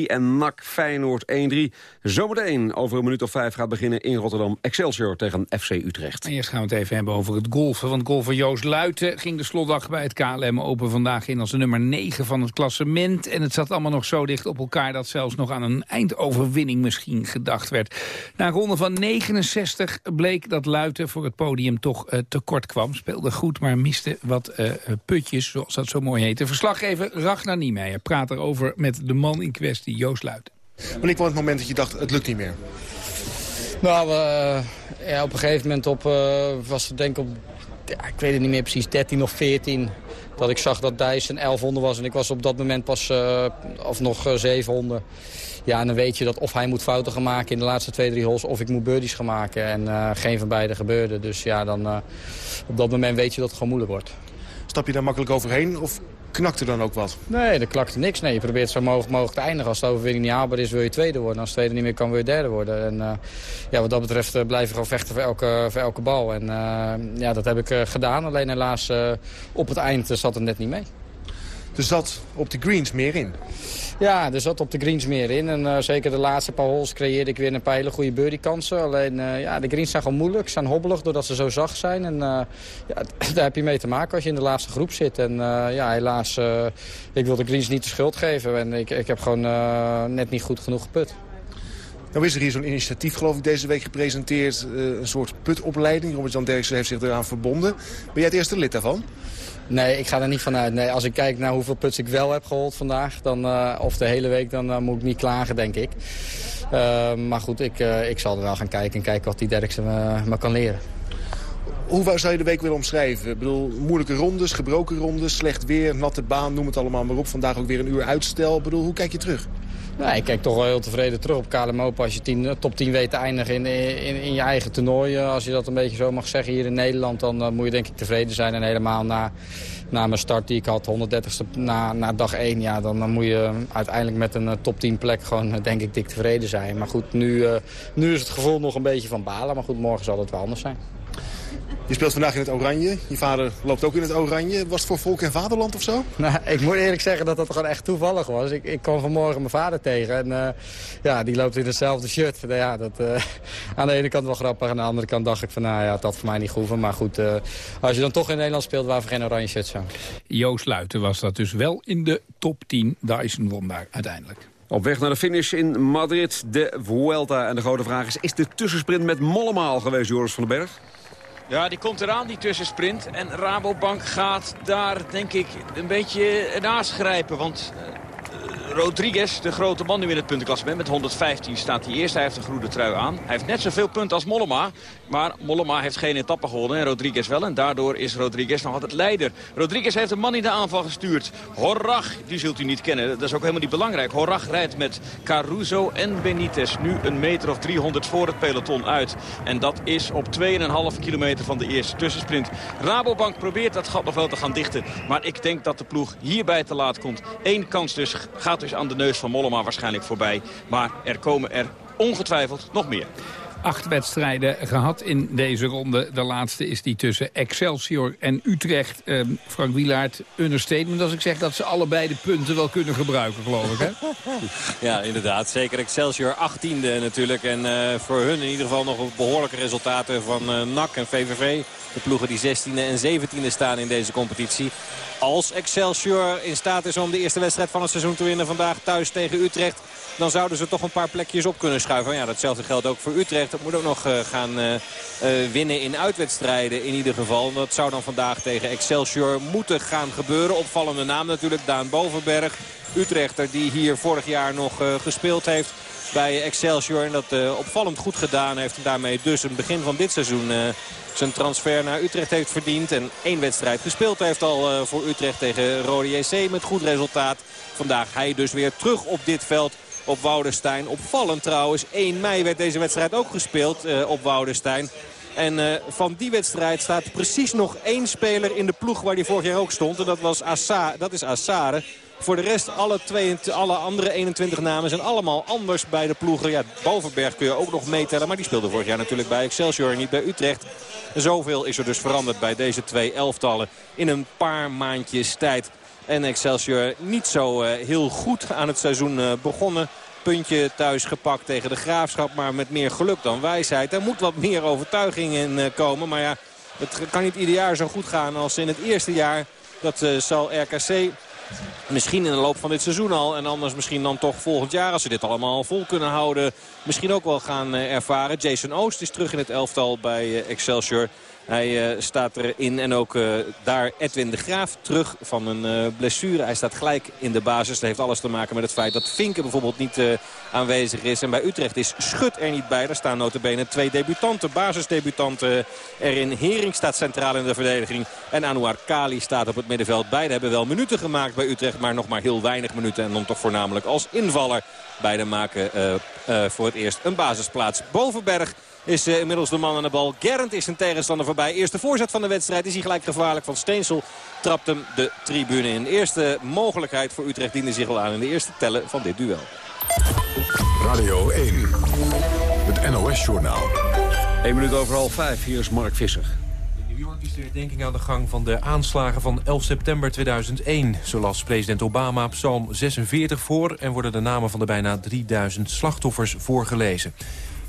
3-3 en NAC Feyenoord 1-3. Zometeen over een minuut of vijf gaat beginnen in Rotterdam Excelsior tegen FC Utrecht. En eerst gaan we het even hebben over het golfen. Want golfer Joost Luiten ging de slotdag bij het KLM Open vandaag in als de nummer 9 van het klassement. En het zat allemaal nog zo dicht op elkaar dat zelfs nog aan een eindoverwinning misschien gedacht werd. Na een ronde van 69 bleek dat Luiten voor het podium toch uh, tekort kwam. Speelde goed, maar miste wat uh, putjes, zoals dat zo mooi heet. De verslaggever Ragnar Niemeyer praat erover met de man in kwestie, Joost Luiten. Wanneer kwam het moment dat je dacht, het lukt niet meer? Nou, uh, ja, op een gegeven moment op, was het denk ik op, ja, ik weet het niet meer precies, 13 of 14 dat ik zag dat Dijs een 1100 was. En ik was op dat moment pas, uh, of nog uh, 700. Ja, en dan weet je dat of hij moet fouten gaan maken in de laatste twee, drie holes... of ik moet birdies gaan maken. En uh, geen van beide gebeurde. Dus ja, dan op dat moment weet je dat het gewoon moeilijk wordt. Stap je daar makkelijk overheen of knakt er dan ook wat? Nee, er klakte niks. Nee, je probeert zo mogelijk, mogelijk te eindigen. Als de overwinning niet haalbaar is, wil je tweede worden. Als de tweede niet meer kan, wil je derde worden. En uh, ja, wat dat betreft uh, blijven we gewoon vechten voor elke, voor elke bal. En uh, ja, dat heb ik gedaan. Alleen helaas op het eind zat het net niet mee. Er zat op de greens meer in? Ja, er zat op de greens meer in. En uh, zeker de laatste paar holes creëerde ik weer een paar hele goede birdiekansen. Alleen uh, ja, de greens zijn gewoon moeilijk, zijn hobbelig doordat ze zo zacht zijn. En uh, ja, [LAUGHS] daar heb je mee te maken als je in de laatste groep zit. En ja, helaas, ik wil de greens niet de schuld geven. En ik, ik heb gewoon net niet goed genoeg geput. Nou is er hier zo'n initiatief, geloof ik, deze week gepresenteerd. een soort putopleiding. Robert-Jan Derksen heeft zich eraan verbonden. Ben jij het eerste lid daarvan? Nee, ik ga er niet vanuit. Nee, als ik kijk naar hoeveel puts ik wel heb gehold vandaag, dan, uh, of de hele week, dan uh, moet ik niet klagen, denk ik. Uh, maar goed, ik, ik zal er wel gaan kijken en kijken wat die Derksen me, me kan leren. Hoe zou je de week willen omschrijven? Ik bedoel, moeilijke rondes, gebroken rondes, slecht weer, natte baan, noem het allemaal maar op. Vandaag ook weer een uur uitstel. Ik bedoel, hoe kijk je terug? Nou, ik kijk toch wel heel tevreden terug op KLM. Als je tien, top 10 weet te eindigen in, in, in je eigen toernooi, als je dat een beetje zo mag zeggen hier in Nederland, dan moet je denk ik tevreden zijn. En helemaal na, na mijn start die ik had, 130ste na, na dag 1, ja, dan, dan moet je uiteindelijk met een top 10 plek gewoon denk ik dik tevreden zijn. Maar goed, nu, nu is het gevoel nog een beetje van balen, maar goed, morgen zal het wel anders zijn. Je speelt vandaag in het oranje. Je vader loopt ook in het oranje. Was het voor volk en vaderland of zo? Nou, ik moet eerlijk zeggen dat dat gewoon echt toevallig was. Ik, ik kwam vanmorgen mijn vader tegen. En uh, ja, die loopt in hetzelfde shirt. Nou ja, dat, uh, [LAUGHS] aan de ene kant wel grappig. Aan de andere kant dacht ik van, nou ja, dat voor mij niet hoeven. Maar goed, uh, als je dan toch in Nederland speelt, waarvoor geen oranje shirt zo. Joost Luiten was dat dus wel in de top 10. Dyson won daar uiteindelijk. Op weg naar de finish in Madrid, de Vuelta. En de grote vraag is, is de tussensprint met Mollema al geweest, Joris van den Berg? Ja, die komt eraan, die tussensprint. En Rabobank gaat daar, denk ik, een beetje naast grijpen. Want uh, Rodriguez, de grote man nu in het puntenklassement. Met 115 staat hij eerst. Hij heeft een groene trui aan. Hij heeft net zoveel punten als Mollema. Maar Mollema heeft geen etappe gewonnen en Rodriguez wel. En daardoor is Rodriguez nog altijd leider. Rodriguez heeft een man in de aanval gestuurd. Horrach, die zult u niet kennen. Dat is ook helemaal niet belangrijk. Horrach rijdt met Caruso en Benitez. Nu een meter of 300 voor het peloton uit. En dat is op 2,5 kilometer van de eerste tussensprint. Rabobank probeert dat gat nog wel te gaan dichten. Maar ik denk dat de ploeg hierbij te laat komt. Eén kans dus gaat dus aan de neus van Mollema waarschijnlijk voorbij. Maar er komen er ongetwijfeld nog meer. Acht wedstrijden gehad in deze ronde. De laatste is die tussen Excelsior en Utrecht. Uh, Frank Wielaert, understatement als ik zeg dat ze allebei de punten wel kunnen gebruiken, geloof ik. Hè? [LAUGHS] Ja, inderdaad. Zeker Excelsior 18e natuurlijk. En uh, voor hun in ieder geval nog behoorlijke resultaten van uh, NAC en VVV. De ploegen die 16e en 17e staan in deze competitie. Als Excelsior in staat is om de eerste wedstrijd van het seizoen te winnen vandaag thuis tegen Utrecht dan zouden ze toch een paar plekjes op kunnen schuiven. Ja, datzelfde geldt ook voor Utrecht. Dat moet ook nog uh, gaan uh, uh, winnen in uitwedstrijden in ieder geval. Dat zou dan vandaag tegen Excelsior moeten gaan gebeuren. Opvallende naam natuurlijk, Daan Bovenberg. Utrechter die hier vorig jaar nog gespeeld heeft bij Excelsior. En dat opvallend goed gedaan heeft. En daarmee dus een begin van dit seizoen zijn transfer naar Utrecht heeft verdiend. En één wedstrijd gespeeld heeft al voor Utrecht tegen Rode JC met goed resultaat. Vandaag hij dus weer terug op dit veld op Woudenstein. Opvallend trouwens, 1 mei werd deze wedstrijd ook gespeeld uh, op Woudenstein. En uh, van die wedstrijd staat precies nog één speler in de ploeg waar hij vorig jaar ook stond. En dat, was Assa, dat is Assare. Voor de rest, alle, twee, alle andere 21 namen zijn allemaal anders bij de ploegen. Ja, Bovenberg kun je ook nog meetellen. Maar die speelde vorig jaar natuurlijk bij Excelsior en niet bij Utrecht. Zoveel is er dus veranderd bij deze twee elftallen in een paar maandjes tijd. En Excelsior niet zo uh, heel goed aan het seizoen uh, begonnen. Puntje thuis gepakt tegen de Graafschap. Maar met meer geluk dan wijsheid. Er moet wat meer overtuiging in uh, komen. Maar ja, het kan niet ieder jaar zo goed gaan als in het eerste jaar. Dat zal RKC Misschien in de loop van dit seizoen al. En anders misschien dan toch volgend jaar als ze dit allemaal vol kunnen houden. Misschien ook wel gaan ervaren. Jason Oost is terug in het elftal bij Excelsior. Hij uh, staat erin en ook uh, daar Edwin de Graaf terug van een uh, blessure. Hij staat gelijk in de basis. Dat heeft alles te maken met het feit dat Vinken bijvoorbeeld niet aanwezig is. En bij Utrecht is Schut er niet bij. Daar staan notabene twee debutanten, basisdebutanten erin. Hering staat centraal in de verdediging. En Anouar Kali staat op het middenveld. Beide hebben wel minuten gemaakt bij Utrecht, maar nog maar heel weinig minuten. En dan toch voornamelijk als invaller. Beide maken voor het eerst een basisplaats. Bovenberg is uh, inmiddels de man aan de bal. Gerrand is zijn tegenstander voorbij. Eerste voorzet van de wedstrijd is hij gelijk gevaarlijk van Steensel. Trapt hem de tribune in. Eerste mogelijkheid voor Utrecht diende zich al aan in de eerste tellen van dit duel. Radio 1, het NOS-journaal. 1 minuut over half 5, hier is Mark Visser. In New York is de herdenking aan de gang van de aanslagen van 11 september 2001. Zo las president Obama Psalm 46 voor... en worden de namen van de bijna 3000 slachtoffers voorgelezen.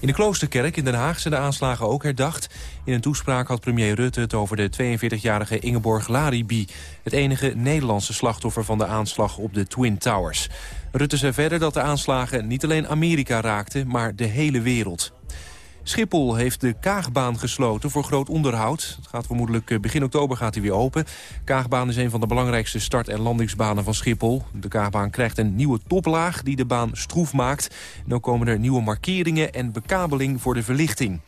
In de Kloosterkerk in Den Haag zijn de aanslagen ook herdacht. In een toespraak had premier Rutte het over de 42-jarige Ingeborg Laribi... het enige Nederlandse slachtoffer van de aanslag op de Twin Towers. Rutte zei verder dat de aanslagen niet alleen Amerika raakten, maar de hele wereld. Schiphol heeft de Kaagbaan gesloten voor groot onderhoud. Het gaat vermoedelijk eh, begin oktober gaat hij weer open. Kaagbaan is een van de belangrijkste start- en landingsbanen van Schiphol. De Kaagbaan krijgt een nieuwe toplaag die de baan stroef maakt. Ook komen er nieuwe markeringen en bekabeling voor de verlichting.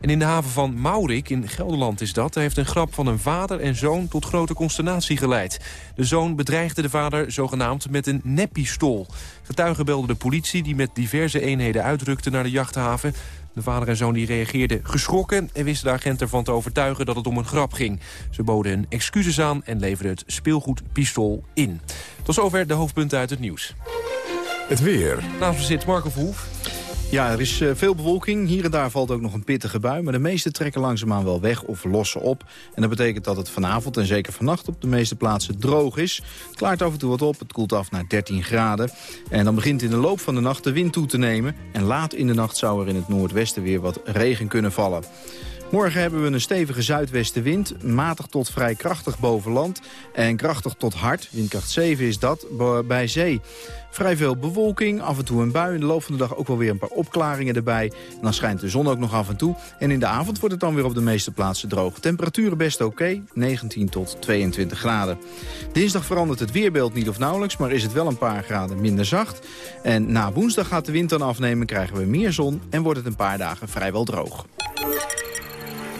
En in de haven van Maurik, in Gelderland is dat... heeft een grap van een vader en zoon tot grote consternatie geleid. De zoon bedreigde de vader zogenaamd met een neppistool. Getuigen belden de politie die met diverse eenheden uitrukte naar de jachthaven. De vader en zoon die reageerden geschrokken... en wisten de agent ervan te overtuigen dat het om een grap ging. Ze boden hun excuses aan en leverden het speelgoedpistool in. Tot zover de hoofdpunten uit het nieuws. Het weer. Naast me zit Marco Verhoef. Ja, er is uh, veel bewolking. Hier en daar valt ook nog een pittige bui. Maar de meeste trekken langzaamaan wel weg of lossen op. En dat betekent dat het vanavond en zeker vannacht op de meeste plaatsen droog is. Het klaart af en toe wat op. Het koelt af naar 13 graden. En dan begint in de loop van de nacht de wind toe te nemen. En laat in de nacht zou er in het noordwesten weer wat regen kunnen vallen. Morgen hebben we een stevige zuidwestenwind, matig tot vrij krachtig boven land en krachtig tot hard. Windkracht 7 is dat, bij zee. Vrij veel bewolking, af en toe een bui. In de loop van de dag ook wel weer een paar opklaringen erbij. En dan schijnt de zon ook nog af en toe. En in de avond wordt het dan weer op de meeste plaatsen droog. Temperaturen best oké, 19 tot 22 graden. Dinsdag verandert het weerbeeld niet of nauwelijks, maar is het wel een paar graden minder zacht. En na woensdag gaat de wind dan afnemen, krijgen we meer zon en wordt het een paar dagen vrijwel droog.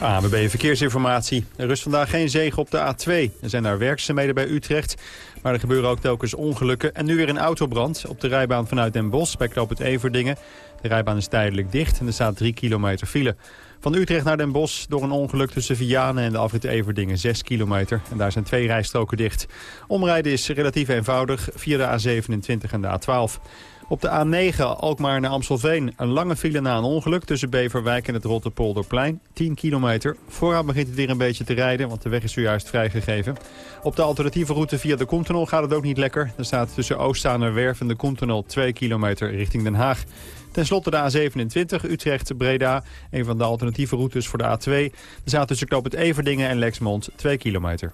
ABB Verkeersinformatie. Er rust vandaag geen zegen op de A2. Er zijn daar werkzaamheden bij Utrecht. Maar er gebeuren ook telkens ongelukken. En nu weer een autobrand op de rijbaan vanuit Den Bosch bij Knoop het Everdingen. De rijbaan is tijdelijk dicht en er staat 3 kilometer file. Van Utrecht naar Den Bosch door een ongeluk tussen Vianen en de afrit Everdingen 6 kilometer. En daar zijn twee rijstroken dicht. Omrijden is relatief eenvoudig via de A27 en de A12. Op de A9 Alkmaar naar Amstelveen. Een lange file na een ongeluk tussen Beverwijk en het Rotterpolderplein. 10 kilometer. Vooraan begint het weer een beetje te rijden, want de weg is zojuist vrijgegeven. Op de alternatieve route via de Koentunnel gaat het ook niet lekker. Er staat tussen Oostzaanerwerf en de Koentunnel 2 kilometer richting Den Haag. Ten slotte de A27 Utrecht-Breda. Een van de alternatieve routes voor de A2. Er staat tussen Knoop het Everdingen en Lexmond 2 kilometer.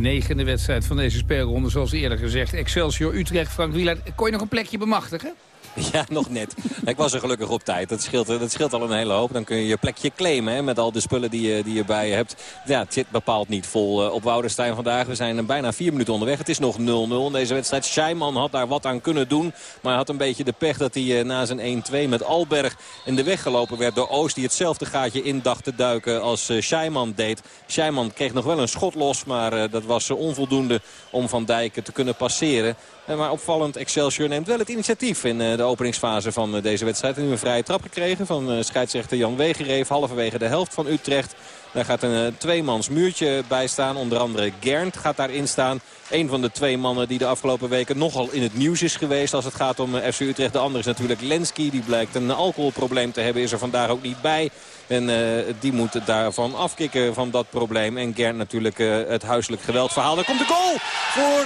Negende wedstrijd van deze speelronde, zoals eerder gezegd. Excelsior Utrecht, Frank Wieland. Kon je nog een plekje bemachtigen? [LAUGHS] Ja, nog net. Ik was er gelukkig op tijd. Dat scheelt, dat scheelt al een hele hoop. Dan kun je je plekje claimen met al de spullen die je, die je bij je hebt. Ja, het zit bepaald niet vol uh, op Woudenstein vandaag. We zijn bijna vier minuten onderweg. Het is nog 0-0 in deze wedstrijd. Scheiman had daar wat aan kunnen doen. Maar had een beetje de pech dat hij uh, na zijn 1-2 met Alberg in de weg gelopen werd door Oost. Die hetzelfde gaatje in dacht te duiken als Scheiman deed. Scheiman kreeg nog wel een schot los. Maar dat was onvoldoende om Van Dijk te kunnen passeren. Maar opvallend, Excelsior neemt wel het initiatief in de openingsfase van deze wedstrijd. En nu een vrije trap gekregen van scheidsrechter Jan Wegereef. Halverwege de helft van Utrecht. Daar gaat een tweemans muurtje bij staan. Onder andere Gernt gaat daarin staan. Een van de twee mannen die de afgelopen weken nogal in het nieuws is geweest als het gaat om FC Utrecht. De andere is natuurlijk Lenski. Die blijkt een alcoholprobleem te hebben. Is er vandaag ook niet bij. En uh, die moet daarvan afkicken van dat probleem. En Gern natuurlijk het huiselijk geweldverhaal. Daar komt de goal voor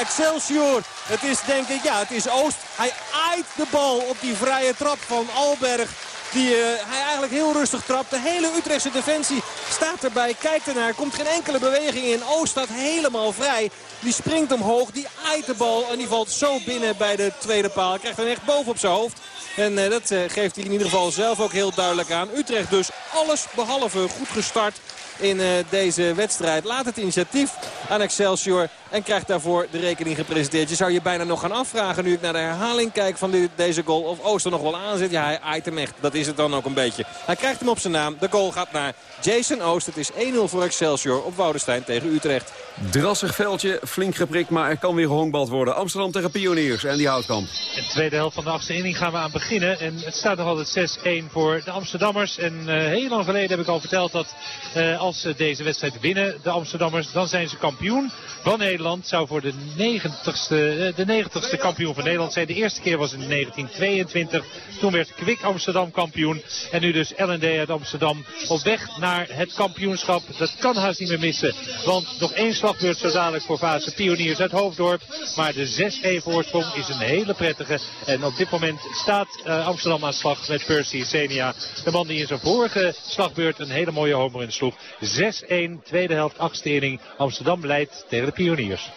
Excelsior. Het is denk ik, ja het is Oost. Hij aait de bal op die vrije trap van Alberg. Die uh, hij eigenlijk heel rustig trapt. De hele Utrechtse defensie staat erbij, kijkt ernaar. Komt geen enkele beweging in. Oost staat helemaal vrij. Die springt omhoog, die aait de bal en die valt zo binnen bij de tweede paal. Krijgt hem echt boven op zijn hoofd. En uh, dat uh, geeft hij in ieder geval zelf ook heel duidelijk aan. Utrecht dus alles behalve goed gestart in uh, deze wedstrijd. Laat het initiatief aan Excelsior en krijgt daarvoor de rekening gepresenteerd. Je zou je bijna nog gaan afvragen nu ik naar de herhaling kijk van de, deze goal. Of Ooster nog wel aanzet. Ja, hij aait hem echt. Dat is het dan ook een beetje. Hij krijgt hem op zijn naam. De goal gaat naar Jason Oost. Het is 1-0 voor Excelsior op Woudenstein tegen Utrecht. Drassig veldje, flink geprikt, maar er kan weer gehongbald worden. Amsterdam tegen Pioniers en die houtkamp. In de tweede helft van de achtste inning gaan we aan beginnen. En het staat nog altijd 6-1 voor de Amsterdammers. En uh, heel lang geleden heb ik al verteld dat uh, als ze deze wedstrijd winnen, de Amsterdammers, dan zijn ze kampioen van Nederland. Zou voor de 90ste, de 90ste kampioen van Nederland zijn. De eerste keer was in 1922. Toen werd Kwik Amsterdam kampioen. En nu dus LND uit Amsterdam op weg naar het kampioenschap. Dat kan haast niet meer missen. Want nog één slagbeurt zo dadelijk voor fase Pioniers uit Hoofddorp. Maar de 6-1 voorsprong is een hele prettige. En op dit moment staat uh, Amsterdam aan slag met Percy Senia. De man die in zijn vorige slagbeurt een hele mooie homer in sloeg. 6-1, tweede helft, achtste inning. Amsterdam leidt tegen de Pioniers.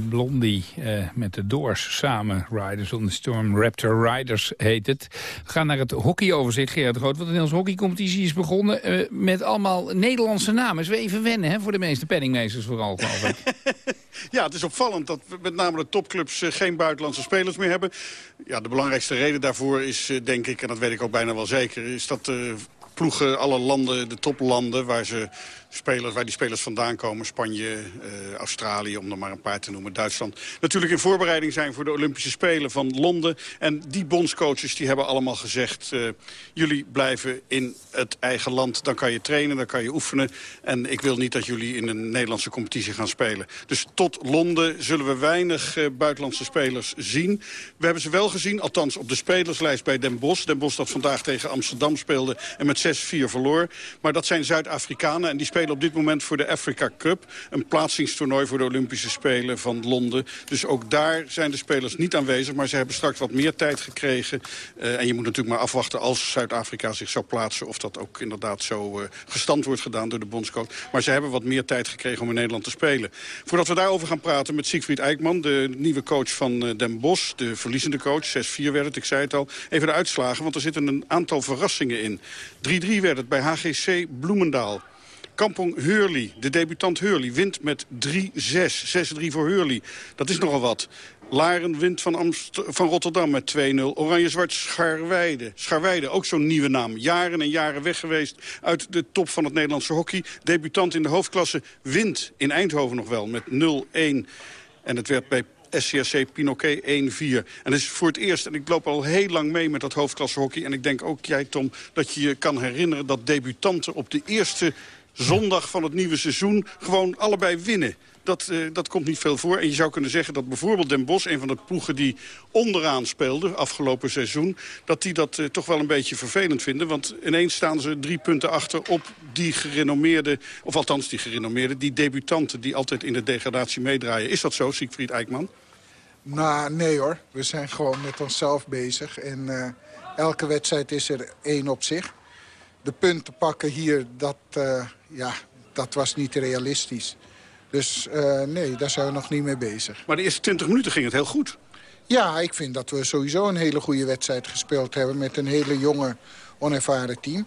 Blondie uh, met de Doors samen. Riders on the Storm, Raptor Riders heet het. We gaan naar het hockeyoverzicht, Gerard Groot. Want de Nederlandse hockeycompetitie is begonnen uh, met allemaal Nederlandse namen. Is we even wennen, hè? Voor de meeste penningmeesters vooral, [LAUGHS] ja, het is opvallend dat met name de topclubs uh, geen buitenlandse spelers meer hebben. Ja, de belangrijkste reden daarvoor is, denk ik, en dat weet ik ook bijna wel zeker... is dat ploegen, alle landen, de toplanden waar ze spelers, waar die spelers vandaan komen. Spanje, uh, Australië, om er maar een paar te noemen. Duitsland. Natuurlijk in voorbereiding zijn voor de Olympische Spelen van Londen. En die bondscoaches die hebben allemaal gezegd... Uh, jullie blijven in het eigen land. Dan kan je trainen, dan kan je oefenen. En ik wil niet dat jullie in een Nederlandse competitie gaan spelen. Dus tot Londen zullen we weinig uh, buitenlandse spelers zien. We hebben ze wel gezien, althans op de spelerslijst bij Den Bosch. Den Bosch dat vandaag tegen Amsterdam speelde en met 6-4 verloor. Maar dat zijn Zuid-Afrikanen en die spelen op dit moment voor de Africa Cup. Een plaatsingstoernooi voor de Olympische Spelen van Londen. Dus ook daar zijn de spelers niet aanwezig. Maar ze hebben straks wat meer tijd gekregen. Uh, en je moet natuurlijk maar afwachten als Zuid-Afrika zich zou plaatsen... of dat ook inderdaad zo uh, gestand wordt gedaan door de bondscoach. Maar ze hebben wat meer tijd gekregen om in Nederland te spelen. Voordat we daarover gaan praten met Siegfried Eijkman... de nieuwe coach van uh, Den Bosch, de verliezende coach. 6-4 werd het, ik zei het al. Even de uitslagen, want er zitten een aantal verrassingen in. 3-3 werd het bij HGC Bloemendaal. Kampong Hurley, de debutant Hurley, wint met 3-6. 6-3 voor Hurley. Dat is nogal wat. Laren wint van, van Rotterdam met 2-0. Oranje-zwart Scharweide. Scharweide, ook zo'n nieuwe naam. Jaren en jaren weg geweest uit de top van het Nederlandse hockey. Debutant in de hoofdklasse wint in Eindhoven nog wel met 0-1. En het werd bij SCRC Pinoquet 1-4. En dat is voor het eerst, en ik loop al heel lang mee met dat hoofdklasse hockey... en ik denk ook jij, Tom, dat je je kan herinneren... dat debutanten op de eerste zondag van het nieuwe seizoen gewoon allebei winnen. Dat, uh, dat komt niet veel voor. En je zou kunnen zeggen dat bijvoorbeeld Den Bosch... een van de ploegen die onderaan speelde afgelopen seizoen... dat die dat uh, toch wel een beetje vervelend vinden. Want ineens staan ze drie punten achter op die gerenommeerde... of althans die gerenommeerde, die debutanten... die altijd in de degradatie meedraaien. Is dat zo, Siegfried Eijkman? Nou, nee hoor. We zijn gewoon met onszelf bezig. En uh, elke wedstrijd is er één op zich. De punten pakken hier, dat, ja, dat was niet realistisch. Dus uh, nee, daar zijn we nog niet mee bezig. Maar de eerste 20 minuten ging het heel goed. Ja, ik vind dat we sowieso een hele goede wedstrijd gespeeld hebben... met een hele jonge, onervaren team.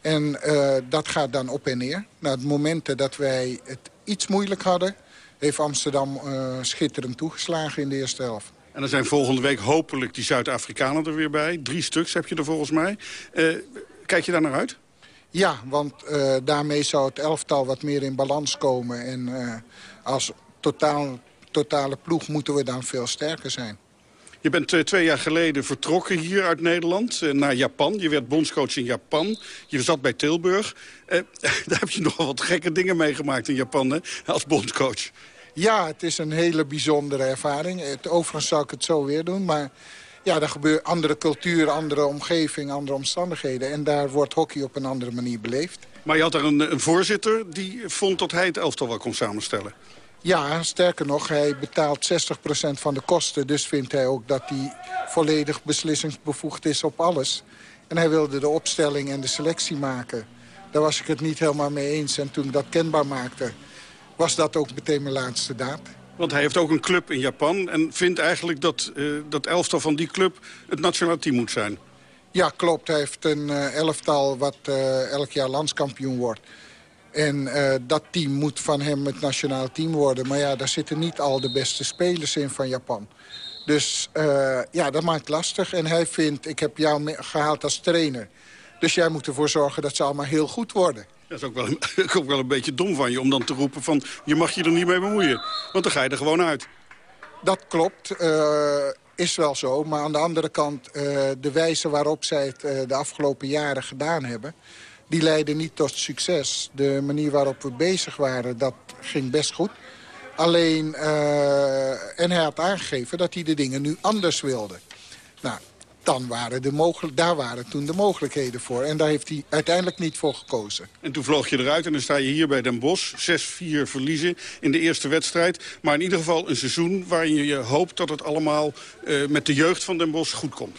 En uh, dat gaat dan op en neer. Na het momenten dat wij het iets moeilijk hadden... heeft Amsterdam uh, schitterend toegeslagen in de eerste helft. En dan zijn volgende week hopelijk die Zuid-Afrikanen er weer bij. Drie stuks heb je er volgens mij. kijk je daar naar uit? Ja, want uh, daarmee zou het elftal wat meer in balans komen. En uh, als totaal, totale ploeg moeten we dan veel sterker zijn. Je bent uh, twee jaar geleden vertrokken hier uit Nederland naar Japan. Je werd bondscoach in Japan. Je zat bij Tilburg. [LAUGHS] daar heb je nogal wat gekke dingen meegemaakt in Japan hè, als bondscoach. Ja, het is een hele bijzondere ervaring. Het, overigens zou ik het zo weer doen, maar ja, er gebeurt andere cultuur, andere omgeving, andere omstandigheden. En daar wordt hockey op een andere manier beleefd. Maar je had daar een, een voorzitter die vond dat hij het elftal wel kon samenstellen. Ja, sterker nog, hij betaalt 60% van de kosten. Dus vindt hij ook dat hij volledig beslissingsbevoegd is op alles. En hij wilde de opstelling en de selectie maken. Daar was ik het niet helemaal mee eens. En toen ik dat kenbaar maakte, was dat ook meteen mijn laatste daad. Want hij heeft ook een club in Japan en vindt eigenlijk dat uh, dat elftal van die club het nationaal team moet zijn. Ja, klopt. Hij heeft een uh, elftal wat uh, elk jaar landskampioen wordt. En dat team moet van hem het nationaal team worden. Maar ja, daar zitten niet al de beste spelers in van Japan. Dus ja, dat maakt lastig. En hij vindt, ik heb jou gehaald als trainer. Dus jij moet ervoor zorgen dat ze allemaal heel goed worden. Dat is ook wel, een, [LAUGHS] wel een beetje dom van je om dan te roepen van... je mag je er niet mee bemoeien, want dan ga je er gewoon uit. Dat klopt, uh, is wel zo. Maar aan de andere kant, uh, de wijze waarop zij het uh, de afgelopen jaren gedaan hebben... die leidde niet tot succes. De manier waarop we bezig waren, dat ging best goed. Alleen, en hij had aangegeven dat hij de dingen nu anders wilde. Nou, dan waren de mogelijk, daar waren toen de mogelijkheden voor. En daar heeft hij uiteindelijk niet voor gekozen. En toen vloog je eruit en dan sta je hier bij Den Bosch. 6-4 verliezen in de eerste wedstrijd. Maar in ieder geval een seizoen waarin je hoopt dat het allemaal uh, met de jeugd van Den Bosch goed komt.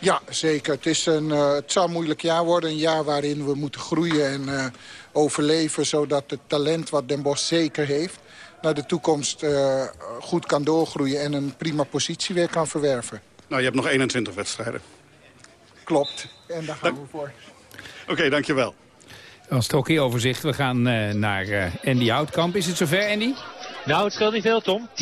Ja, zeker. Het, is een, uh, het zal een moeilijk jaar worden. Een jaar waarin we moeten groeien en uh, overleven... zodat het talent wat Den Bosch zeker heeft naar de toekomst goed kan doorgroeien... en een prima positie weer kan verwerven. Nou, je hebt nog 21 wedstrijden. Klopt. En daar gaan we voor. Oké, dankjewel. Als overzicht. We gaan uh, naar uh, Andy Houtkamp. Is het zover, Andy? Nou, het scheelt niet veel, Tom. 10-1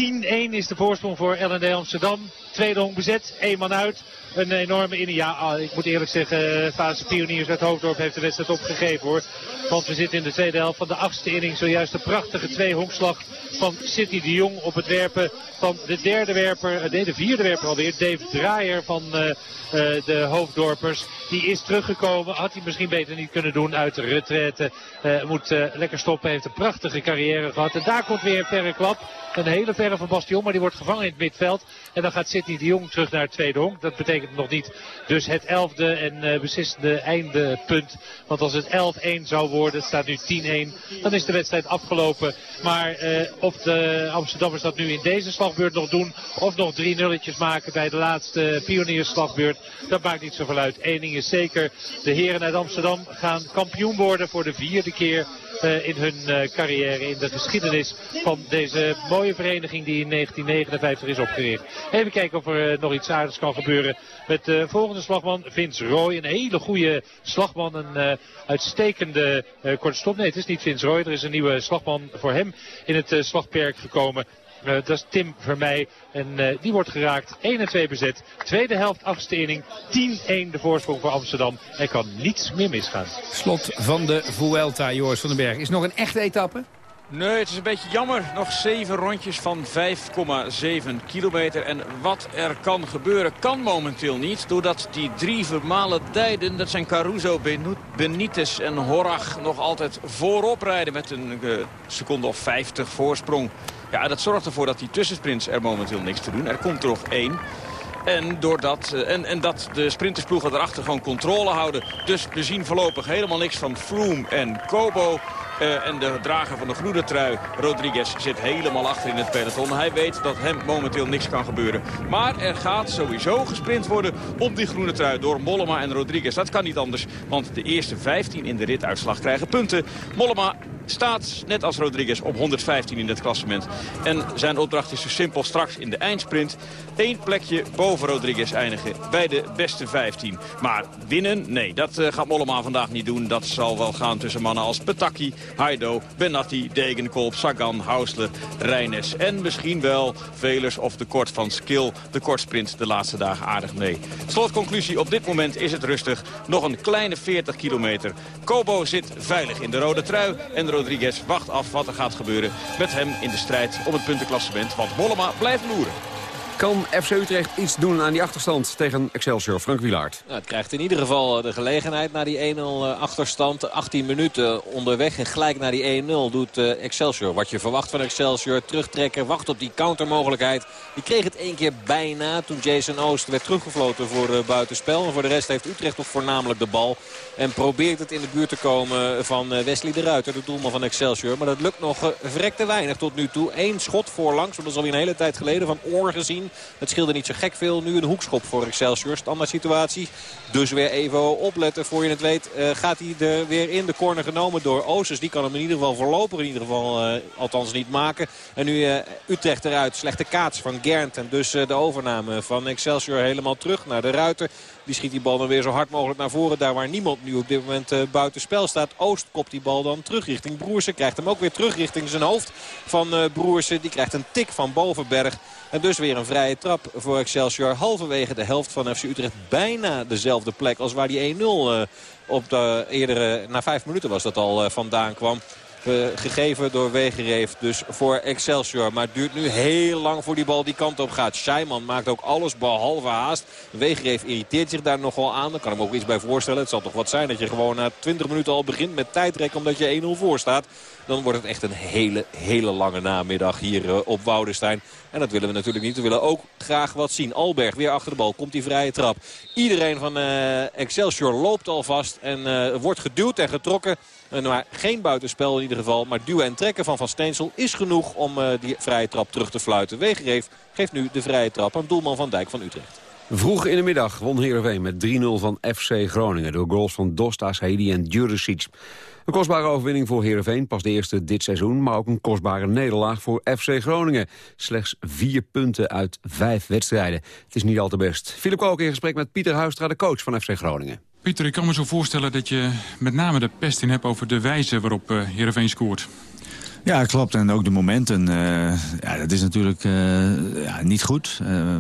is de voorsprong voor LND Amsterdam. Tweede honk bezet, één man uit. Een enorme in. Ja, ah, ik moet eerlijk zeggen, fase Pioniers uit Hoofddorp heeft de wedstrijd opgegeven hoor. Want we zitten in de tweede helft van de achtste inning. Zojuist een prachtige twee-honkslag van City de Jong op het werpen van de derde werper. Nee, de vierde werper alweer. Dave Draaier van uh, de Hoofddorpers. Die is teruggekomen. Had hij misschien beter niet kunnen doen uit de retraite. Moet lekker stoppen. Heeft een prachtige carrière gehad. En daar komt weer een verre klap. Een hele verre van Bastion, maar die wordt gevangen in het midveld. En dan gaat Sidney de Jong terug naar het tweede honk. Dat betekent nog niet dus het elfde en uh, beslissende eindepunt. Want als het 11-1 zou worden, het staat nu 10-1, dan is de wedstrijd afgelopen. Maar uh, of de Amsterdammers dat nu in deze slagbeurt nog doen, of nog drie nulletjes maken bij de laatste pionierslagbeurt, dat maakt niet zoveel uit. Eén ding is zeker, de heren uit Amsterdam gaan kampioen worden voor de vierde keer uh, in hun carrière in de geschiedenis van deze mooie vereniging die in 1959 is opgericht. Even kijken of er uh, nog iets aardigs kan gebeuren met de volgende slagman Vince Roy. Een hele goede slagman, een uitstekende korte stop. Nee, het is niet Vince Roy, er is een nieuwe slagman voor hem in het slagperk gekomen. Dat is Tim Vermeij. En die wordt geraakt. 1 en 2 bezet. Tweede helft, achtste inning. 10-1 de voorsprong voor Amsterdam. Er kan niets meer misgaan. Slot van de Vuelta, Joris van den Berg. Is nog een echte etappe? Nee, het is een beetje jammer. Nog zeven rondjes van 5,7 kilometer. En wat er kan gebeuren, kan momenteel niet. Doordat die drie vermalen dijden, dat zijn Caruso, Benitez en Horach... nog altijd voorop rijden met een uh, seconde of 50 voorsprong. Ja, dat zorgt ervoor dat die tussensprints er momenteel niks te doen. Er komt er nog één. En, doordat, eh, en, en dat de sprintersploegen erachter gewoon controle houden. Dus we zien voorlopig helemaal niks van Froome en Kobo. Uh, en de drager van de groene trui, Rodriguez, zit helemaal achter in het peloton. Hij weet dat hem momenteel niks kan gebeuren. Maar er gaat sowieso gesprint worden op die groene trui door Mollema en Rodriguez. Dat kan niet anders, want de eerste 15 in de rituitslag krijgen punten. Mollema staat, net als Rodriguez, op 115 in het klassement. En zijn opdracht is zo simpel straks in de eindsprint... één plekje boven Rodriguez eindigen bij de beste 15. Maar winnen? Nee, dat uh, gaat Mollema vandaag niet doen. Dat zal wel gaan tussen mannen als Petacchi, Haido, Benatti, Degenkolb, Sagan, Hausler, Reines. En misschien wel Velers of de kort van Skill. De kortsprint de laatste dagen aardig mee. Slotconclusie, op dit moment is het rustig. Nog een kleine 40 kilometer. Kobo zit veilig in de rode trui. En Rodriguez wacht af wat er gaat gebeuren met hem in de strijd om het puntenklassement. Want Mollema blijft loeren. Kan FC Utrecht iets doen aan die achterstand tegen Excelsior? Frank Wilaert. Nou, het krijgt in ieder geval eh, de gelegenheid naar die 1-0 eh, achterstand. 18 minuten onderweg en gelijk naar die 1-0 doet eh, Excelsior. Wat je verwacht van Excelsior. Terugtrekken, wacht op die countermogelijkheid. Die kreeg het één keer bijna toen Jason Oost werd teruggefloten voor buitenspel. En voor de rest heeft Utrecht toch voornamelijk de bal. En probeert het in de buurt te komen van Wesley de Ruiter, de doelman van Excelsior. Maar dat lukt nog vrek te weinig tot nu toe. Eén schot voorlangs, dat is alweer een hele tijd geleden van Oor gezien. Het scheelde niet zo gek veel. Nu een hoekschop voor Excelsior. Standaard situatie. Dus weer even opletten. Voor je het weet uh, gaat hij er weer in. De corner genomen door Oosters. Die kan hem in ieder geval voorlopig in ieder geval uh, althans niet maken. En nu uh, Utrecht eruit. Slechte kaats van Gernt. En dus de overname van Excelsior helemaal terug naar de Ruiter. Die schiet die bal dan weer zo hard mogelijk naar voren. Daar waar niemand nu op dit moment uh, buiten spel staat. Oost kopt die bal dan terug richting Broersen. Krijgt hem ook weer terug richting zijn hoofd van uh, Broersen. Die krijgt een tik van Bovenberg. En dus weer een vrije trap voor Excelsior. Halverwege de helft van FC Utrecht. Bijna dezelfde plek als waar die 1-0 uh, eh, op de eerdere... Na vijf minuten was dat al vandaan kwam. Uh, gegeven door Wegereef. Dus voor Excelsior. Maar het duurt nu heel lang voor die bal die kant op gaat. Scheiman maakt ook alles behalve haast. Wegereef irriteert zich daar nogal aan. Daar kan ik me ook iets bij voorstellen. Het zal toch wat zijn dat je gewoon na 20 minuten al begint met tijdrek. Omdat je 1-0 voor staat. Dan wordt het echt een hele, hele lange namiddag hier uh, op Woudenstein. En dat willen we natuurlijk niet. We willen ook graag wat zien. Alberg weer achter de bal. Komt die vrije trap. Iedereen van uh, Excelsior loopt alvast. En wordt geduwd en getrokken. Maar geen buitenspel in ieder geval. Maar duwen en trekken van Van Steensel is genoeg om uh, die vrije trap terug te fluiten. Wegereef geeft nu de vrije trap aan doelman Van Dijk van Utrecht. Vroeg in de middag won Heerenveen met 3-0 van FC Groningen... door goals van Dosta, Saidi en Djuricic. Een kostbare overwinning voor Heerenveen, pas de eerste dit seizoen... maar ook een kostbare nederlaag voor FC Groningen. Slechts vier punten uit vijf wedstrijden. Het is niet al te best. Philip Kook in gesprek met Pieter Huistra, de coach van FC Groningen. Pieter, ik kan me zo voorstellen dat je met name de pest in hebt... over de wijze waarop uh, Heerenveen scoort. Ja, klopt. En ook de momenten. Uh, ja, dat is natuurlijk uh, ja, niet goed. Uh,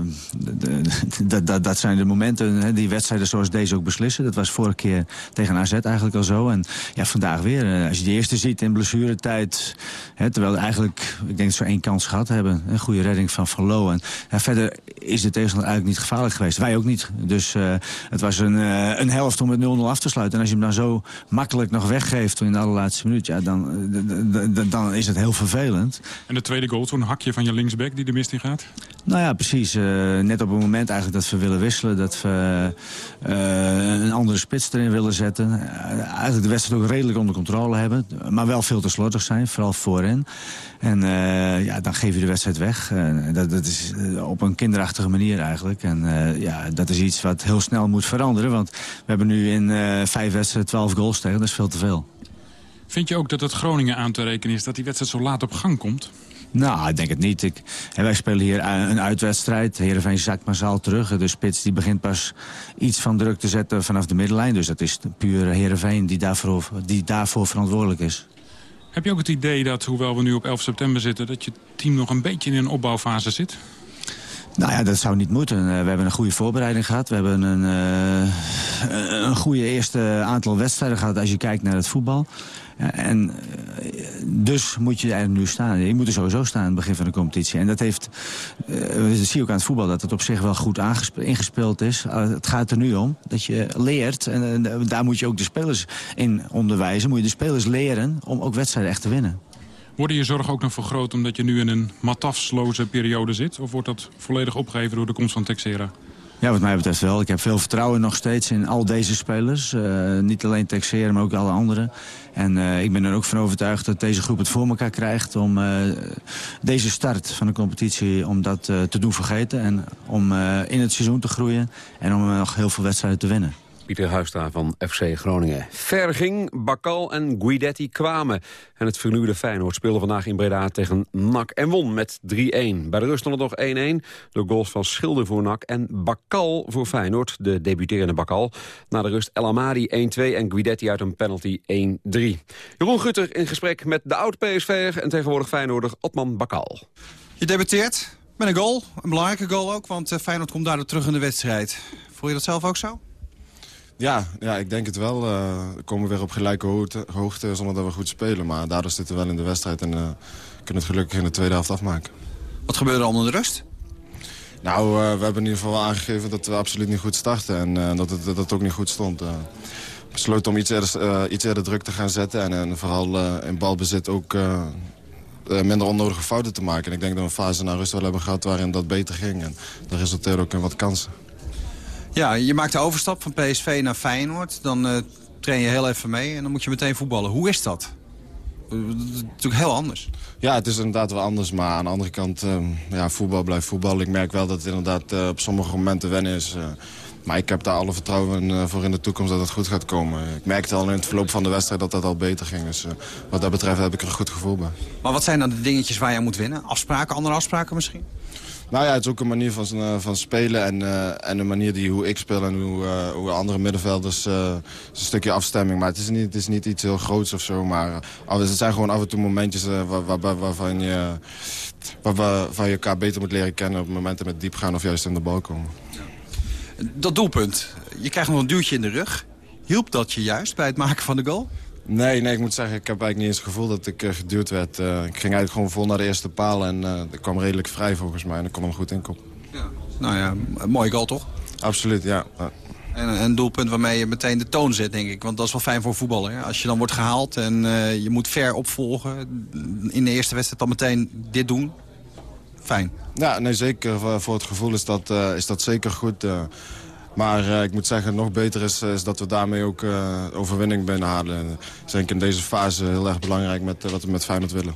[LAUGHS] dat zijn de momenten, hè, die wedstrijden zoals deze ook beslissen. Dat was vorige keer tegen AZ eigenlijk al zo. En ja, vandaag weer. als je de eerste ziet in blessuretijd... Hè, terwijl eigenlijk, ik denk dat ze één kans gehad hebben. Een goede redding van Van Loo. En verder is de tegenstander eigenlijk niet gevaarlijk geweest. Wij ook niet. Dus het was een, een helft om met 0-0 af te sluiten. En als je hem dan zo makkelijk nog weggeeft in de allerlaatste minuut... Ja, dan, dan is het heel vervelend. En de tweede goal, zo'n hakje van je linksback die de mist in gaat? Nou ja, precies. Uh, net op het moment eigenlijk dat we willen wisselen. Dat we uh, een andere spits erin willen zetten. Uh, eigenlijk de wedstrijd ook redelijk onder controle hebben. Maar wel veel te slordig zijn, vooral voorin. En ja, dan geef je de wedstrijd weg. Dat, dat, is op een kinderachtige manier eigenlijk. En ja, dat is iets wat heel snel moet veranderen. Want we hebben nu in vijf wedstrijden twaalf goals tegen. Dat is veel te veel. Vind je ook dat het Groningen aan te rekenen is dat die wedstrijd zo laat op gang komt? Nou, ik denk het niet. Ik, wij spelen hier een uitwedstrijd. Heerenveen zakt massaal terug. De spits die begint pas iets van druk te zetten vanaf de middenlijn. Dus dat is puur Heerenveen die daarvoor, die daarvoor verantwoordelijk is. Heb je ook het idee dat, hoewel we nu op 11 september zitten... dat je team nog een beetje in een opbouwfase zit? Nou ja, dat zou niet moeten. Uh, we hebben een goede voorbereiding gehad. We hebben een, uh, een goede eerste aantal wedstrijden gehad als je kijkt naar het voetbal. En eh, dus moet je er nu staan. Je moet er sowieso staan aan het begin van de competitie. En dat heeft, we zien ook aan het voetbal dat het op zich wel goed ingespeeld is. Het gaat er nu om dat je leert. En daar moet je ook de spelers in onderwijzen. Moet je de spelers leren om ook wedstrijden echt te winnen. Worden je zorgen ook nog vergroot omdat je nu in een matafsloze periode zit? Of wordt dat volledig opgegeven door de komst van Texera? Ja, wat mij betreft wel. Ik heb veel vertrouwen nog steeds in al deze spelers. Uh, niet alleen Texeren, maar ook alle anderen. En uh, ik ben er ook van overtuigd dat deze groep het voor elkaar krijgt... om uh, deze start van de competitie om dat te doen vergeten. En om in het seizoen te groeien en om nog heel veel wedstrijden te winnen. Pieter Huistra van FC Groningen. Verging, Bakal en Guidetti kwamen. En het vernieuwde Feyenoord speelde vandaag in Breda tegen NAC en won met 3-1. Bij de rust stond het nog 1-1 door goals van Schilder voor NAC en Bakal voor Feyenoord. De debuterende Bakal. Na de rust El Amadi 1-2 en Guidetti uit een penalty 1-3. Jeroen Gutter in gesprek met de oud-PSV'er en tegenwoordig Feyenoorder Otman Bakal. Je debuteert met een goal, een belangrijke goal ook, want eh, Feyenoord komt daardoor terug in de wedstrijd. Voel je dat zelf ook zo? Ja, ja, ik denk het wel. Uh, we komen weer op gelijke hoogte, hoogte, zonder dat we goed spelen. Maar daardoor zitten we wel in de wedstrijd en uh, kunnen het gelukkig in de tweede helft afmaken. Wat gebeurde er allemaal in de rust? Nou, uh, we hebben in ieder geval wel aangegeven dat we absoluut niet goed starten. En dat, het, dat het ook niet goed stond. we besloten om iets eerder, iets eerder druk te gaan zetten. En, en vooral in balbezit ook minder onnodige fouten te maken. En ik denk dat we een fase naar rust wel hebben gehad waarin dat beter ging. En dat resulteerde ook in wat kansen. Ja, je maakt de overstap van PSV naar Feyenoord. Dan uh, train je heel even mee en dan moet je meteen voetballen. Hoe is dat? Is natuurlijk heel anders. Ja, het is inderdaad wel anders. Maar aan de andere kant, uh, ja, voetbal blijft voetbal. Ik merk wel dat het inderdaad uh, op sommige momenten wennen is. maar ik heb daar alle vertrouwen voor in de toekomst dat het goed gaat komen. Ik merkte al in het verloop van de wedstrijd dat dat al beter ging. Dus wat dat betreft heb ik er een goed gevoel bij. Maar wat zijn dan de dingetjes waar je aan moet winnen? Afspraken, andere afspraken misschien? Nou ja, het is ook een manier van, uh, van spelen en, uh, en een manier die, hoe ik speel en hoe, uh, hoe andere middenvelders. is een stukje afstemming, maar het is niet, het is niet iets heel groots of zo. Maar het zijn gewoon af en toe momentjes waar, waar, waarvan, je, waar, je elkaar beter moet leren kennen op momenten met diep gaan of juist in de bal komen. Dat doelpunt, je krijgt nog een duwtje in de rug. Hielp dat je juist bij het maken van de goal? Nee, nee, ik moet zeggen, ik heb eigenlijk niet eens het gevoel dat ik uh, geduwd werd. Uh, ik ging eigenlijk gewoon vol naar de eerste paal en uh, ik kwam redelijk vrij volgens mij. En ik kon hem goed inkoppen. Ja. Nou ja, een mooie goal toch? Absoluut, ja. En een doelpunt waarmee je meteen de toon zet, denk ik. Want dat is wel fijn voor voetballen. Als je dan wordt gehaald en je moet ver opvolgen... in de eerste wedstrijd dan meteen dit doen. Fijn. Ja, nee, zeker. Voor het gevoel is dat, is dat zeker goed... Maar uh, ik moet zeggen, nog beter is, is dat we daarmee ook uh, overwinning binnenhalen. Dat is denk ik in deze fase heel erg belangrijk met uh, wat we met Feyenoord willen.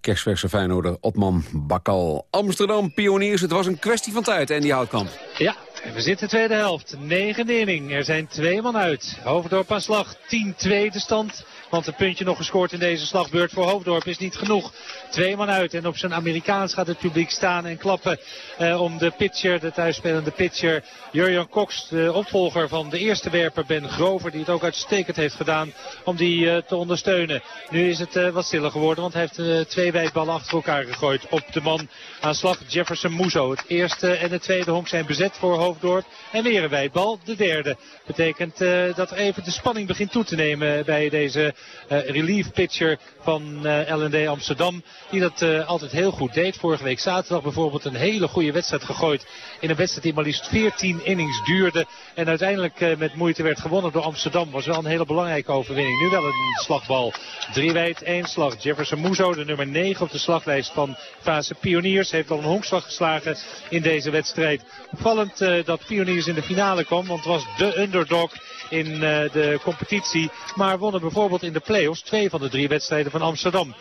Kerstverse Feyenoorder Opman Bakal. Amsterdam Pioniers, het was een kwestie van tijd en die Houtkamp. Ja, We zitten tweede helft, negende inning. Er zijn twee man uit. Hoofddorp aan slag, 10-2 de stand. Want het puntje nog gescoord in deze slagbeurt voor Hoofddorp is niet genoeg. Twee man uit en op zijn Amerikaans gaat het publiek staan en klappen eh, om de pitcher, de thuisspelende pitcher Jurjan Cox, de opvolger van de eerste werper Ben Grover, die het ook uitstekend heeft gedaan om die uh, te ondersteunen. Nu is het uh, wat stiller geworden, want hij heeft uh, twee wijdballen achter elkaar gegooid op de man aan slag Jefferson Muzo. Het eerste en het tweede honk zijn bezet voor Hoofddorp en weer een wijdbal, de derde. Betekent dat even de spanning begint toe te nemen bij deze relief pitcher van LND Amsterdam. Die dat altijd heel goed deed. Vorige week zaterdag bijvoorbeeld een hele goede wedstrijd gegooid. In een wedstrijd die maar liefst 14 innings duurde. En uiteindelijk met moeite werd gewonnen door Amsterdam. Was wel een hele belangrijke overwinning. Nu wel een slagbal. Drie wijd, één slag. Jefferson Muzo, de nummer 9 op de slaglijst van fase Pioniers. Heeft al een honkslag geslagen in deze wedstrijd. Opvallend dat Pioniers in de finale kwam. Want het was de underdog in de competitie. Maar wonnen bijvoorbeeld in de play-offs twee van de drie wedstrijden van Amsterdam.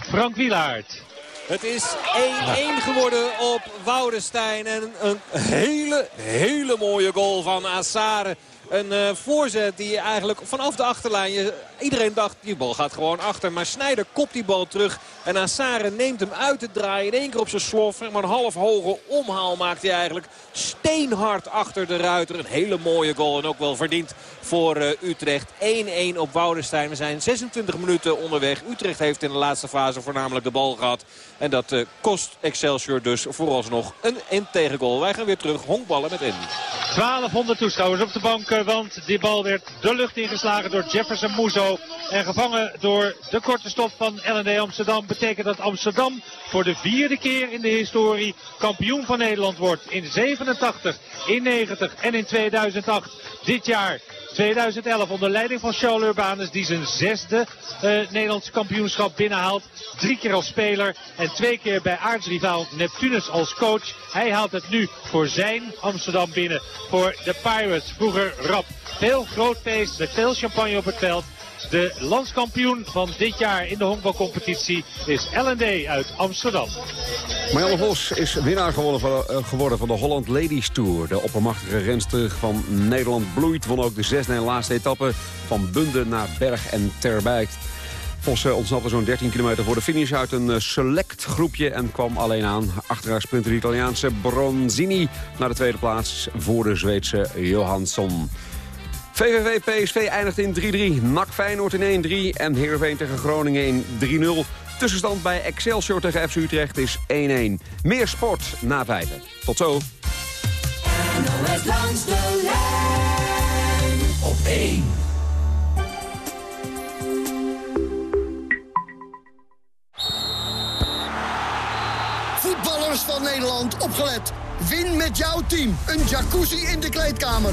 Frank Wielaert. Het is 1-1 geworden op Woudenstein. En een hele, hele mooie goal van Assare. Een uh, voorzet die eigenlijk vanaf de achterlijn... Iedereen dacht, die bal gaat gewoon achter. Maar Snijder kopt die bal terug. En Assare neemt hem uit te draaien. In één keer op zijn slof. Maar een half hoge omhaal maakt hij eigenlijk. Steenhard achter de ruiter. Een hele mooie goal. En ook wel verdiend voor uh, Utrecht. 1-1 op Woudenstein. We zijn 26 minuten onderweg. Utrecht heeft in de laatste fase voornamelijk de bal gehad. En dat uh, kost Excelsior dus vooralsnog een in tegengoal. Wij gaan weer terug honkballen met Andy. 1200 toeschouwers op de bank. Want die bal werd de lucht ingeslagen door Jefferson Muzo. En gevangen door de korte stop van LND Amsterdam. Betekent dat Amsterdam voor de vierde keer in de historie kampioen van Nederland wordt. In 87, in 90 en in 2008. Dit jaar 2011 onder leiding van Charles Urbanus die zijn zesde uh, Nederlandse kampioenschap binnenhaalt. Drie keer als speler en twee keer bij aardsrivaal Neptunus als coach. Hij haalt het nu voor zijn Amsterdam binnen. Voor de Pirates, vroeger Rap. Veel groot feest met veel champagne op het veld. De landskampioen van dit jaar in de honkbalcompetitie is LND uit Amsterdam. Marjelle Vos is winnaar geworden van, uh, geworden van de Holland Ladies Tour. De oppermachtige renster van Nederland bloeit. Won ook de zesde en laatste etappe van Bunde naar Berg en Terbeek. Vos uh, ontsnapte zo'n 13 kilometer voor de finish uit een uh, select groepje... en kwam alleen aan. Achter haar sprinter de Italiaanse Bronzini naar de tweede plaats voor de Zweedse Johansson. VVV PSV eindigt in 3-3. NAC Feyenoord in 1-3 en Heerenveen tegen Groningen in 3-0. Tussenstand bij Excelsior tegen FC Utrecht is 1-1. Meer sport na vijven. Tot zo. NOS langs de lijn op 1. Voetballers van Nederland, opgelet. Win met jouw team. Een jacuzzi in de kleedkamer.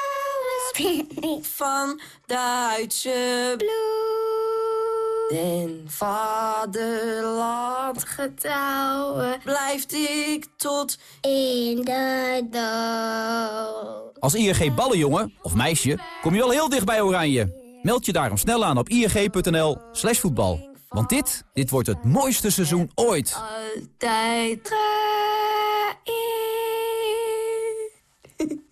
Duitse bloed. In vaderland getrouwen blijft ik tot in de dood. Als ING ballenjongen of meisje kom je al heel dicht bij Oranje. Meld je daarom snel aan op ing.nl slash voetbal. Want dit, dit wordt het mooiste seizoen ooit. Altijd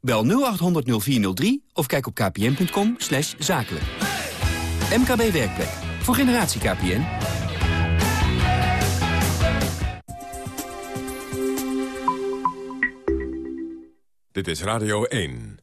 Bel 0800 0403 of kijk op kpn.com zakelijk. MKB Werkplek. Voor generatie KPN. Dit is Radio 1.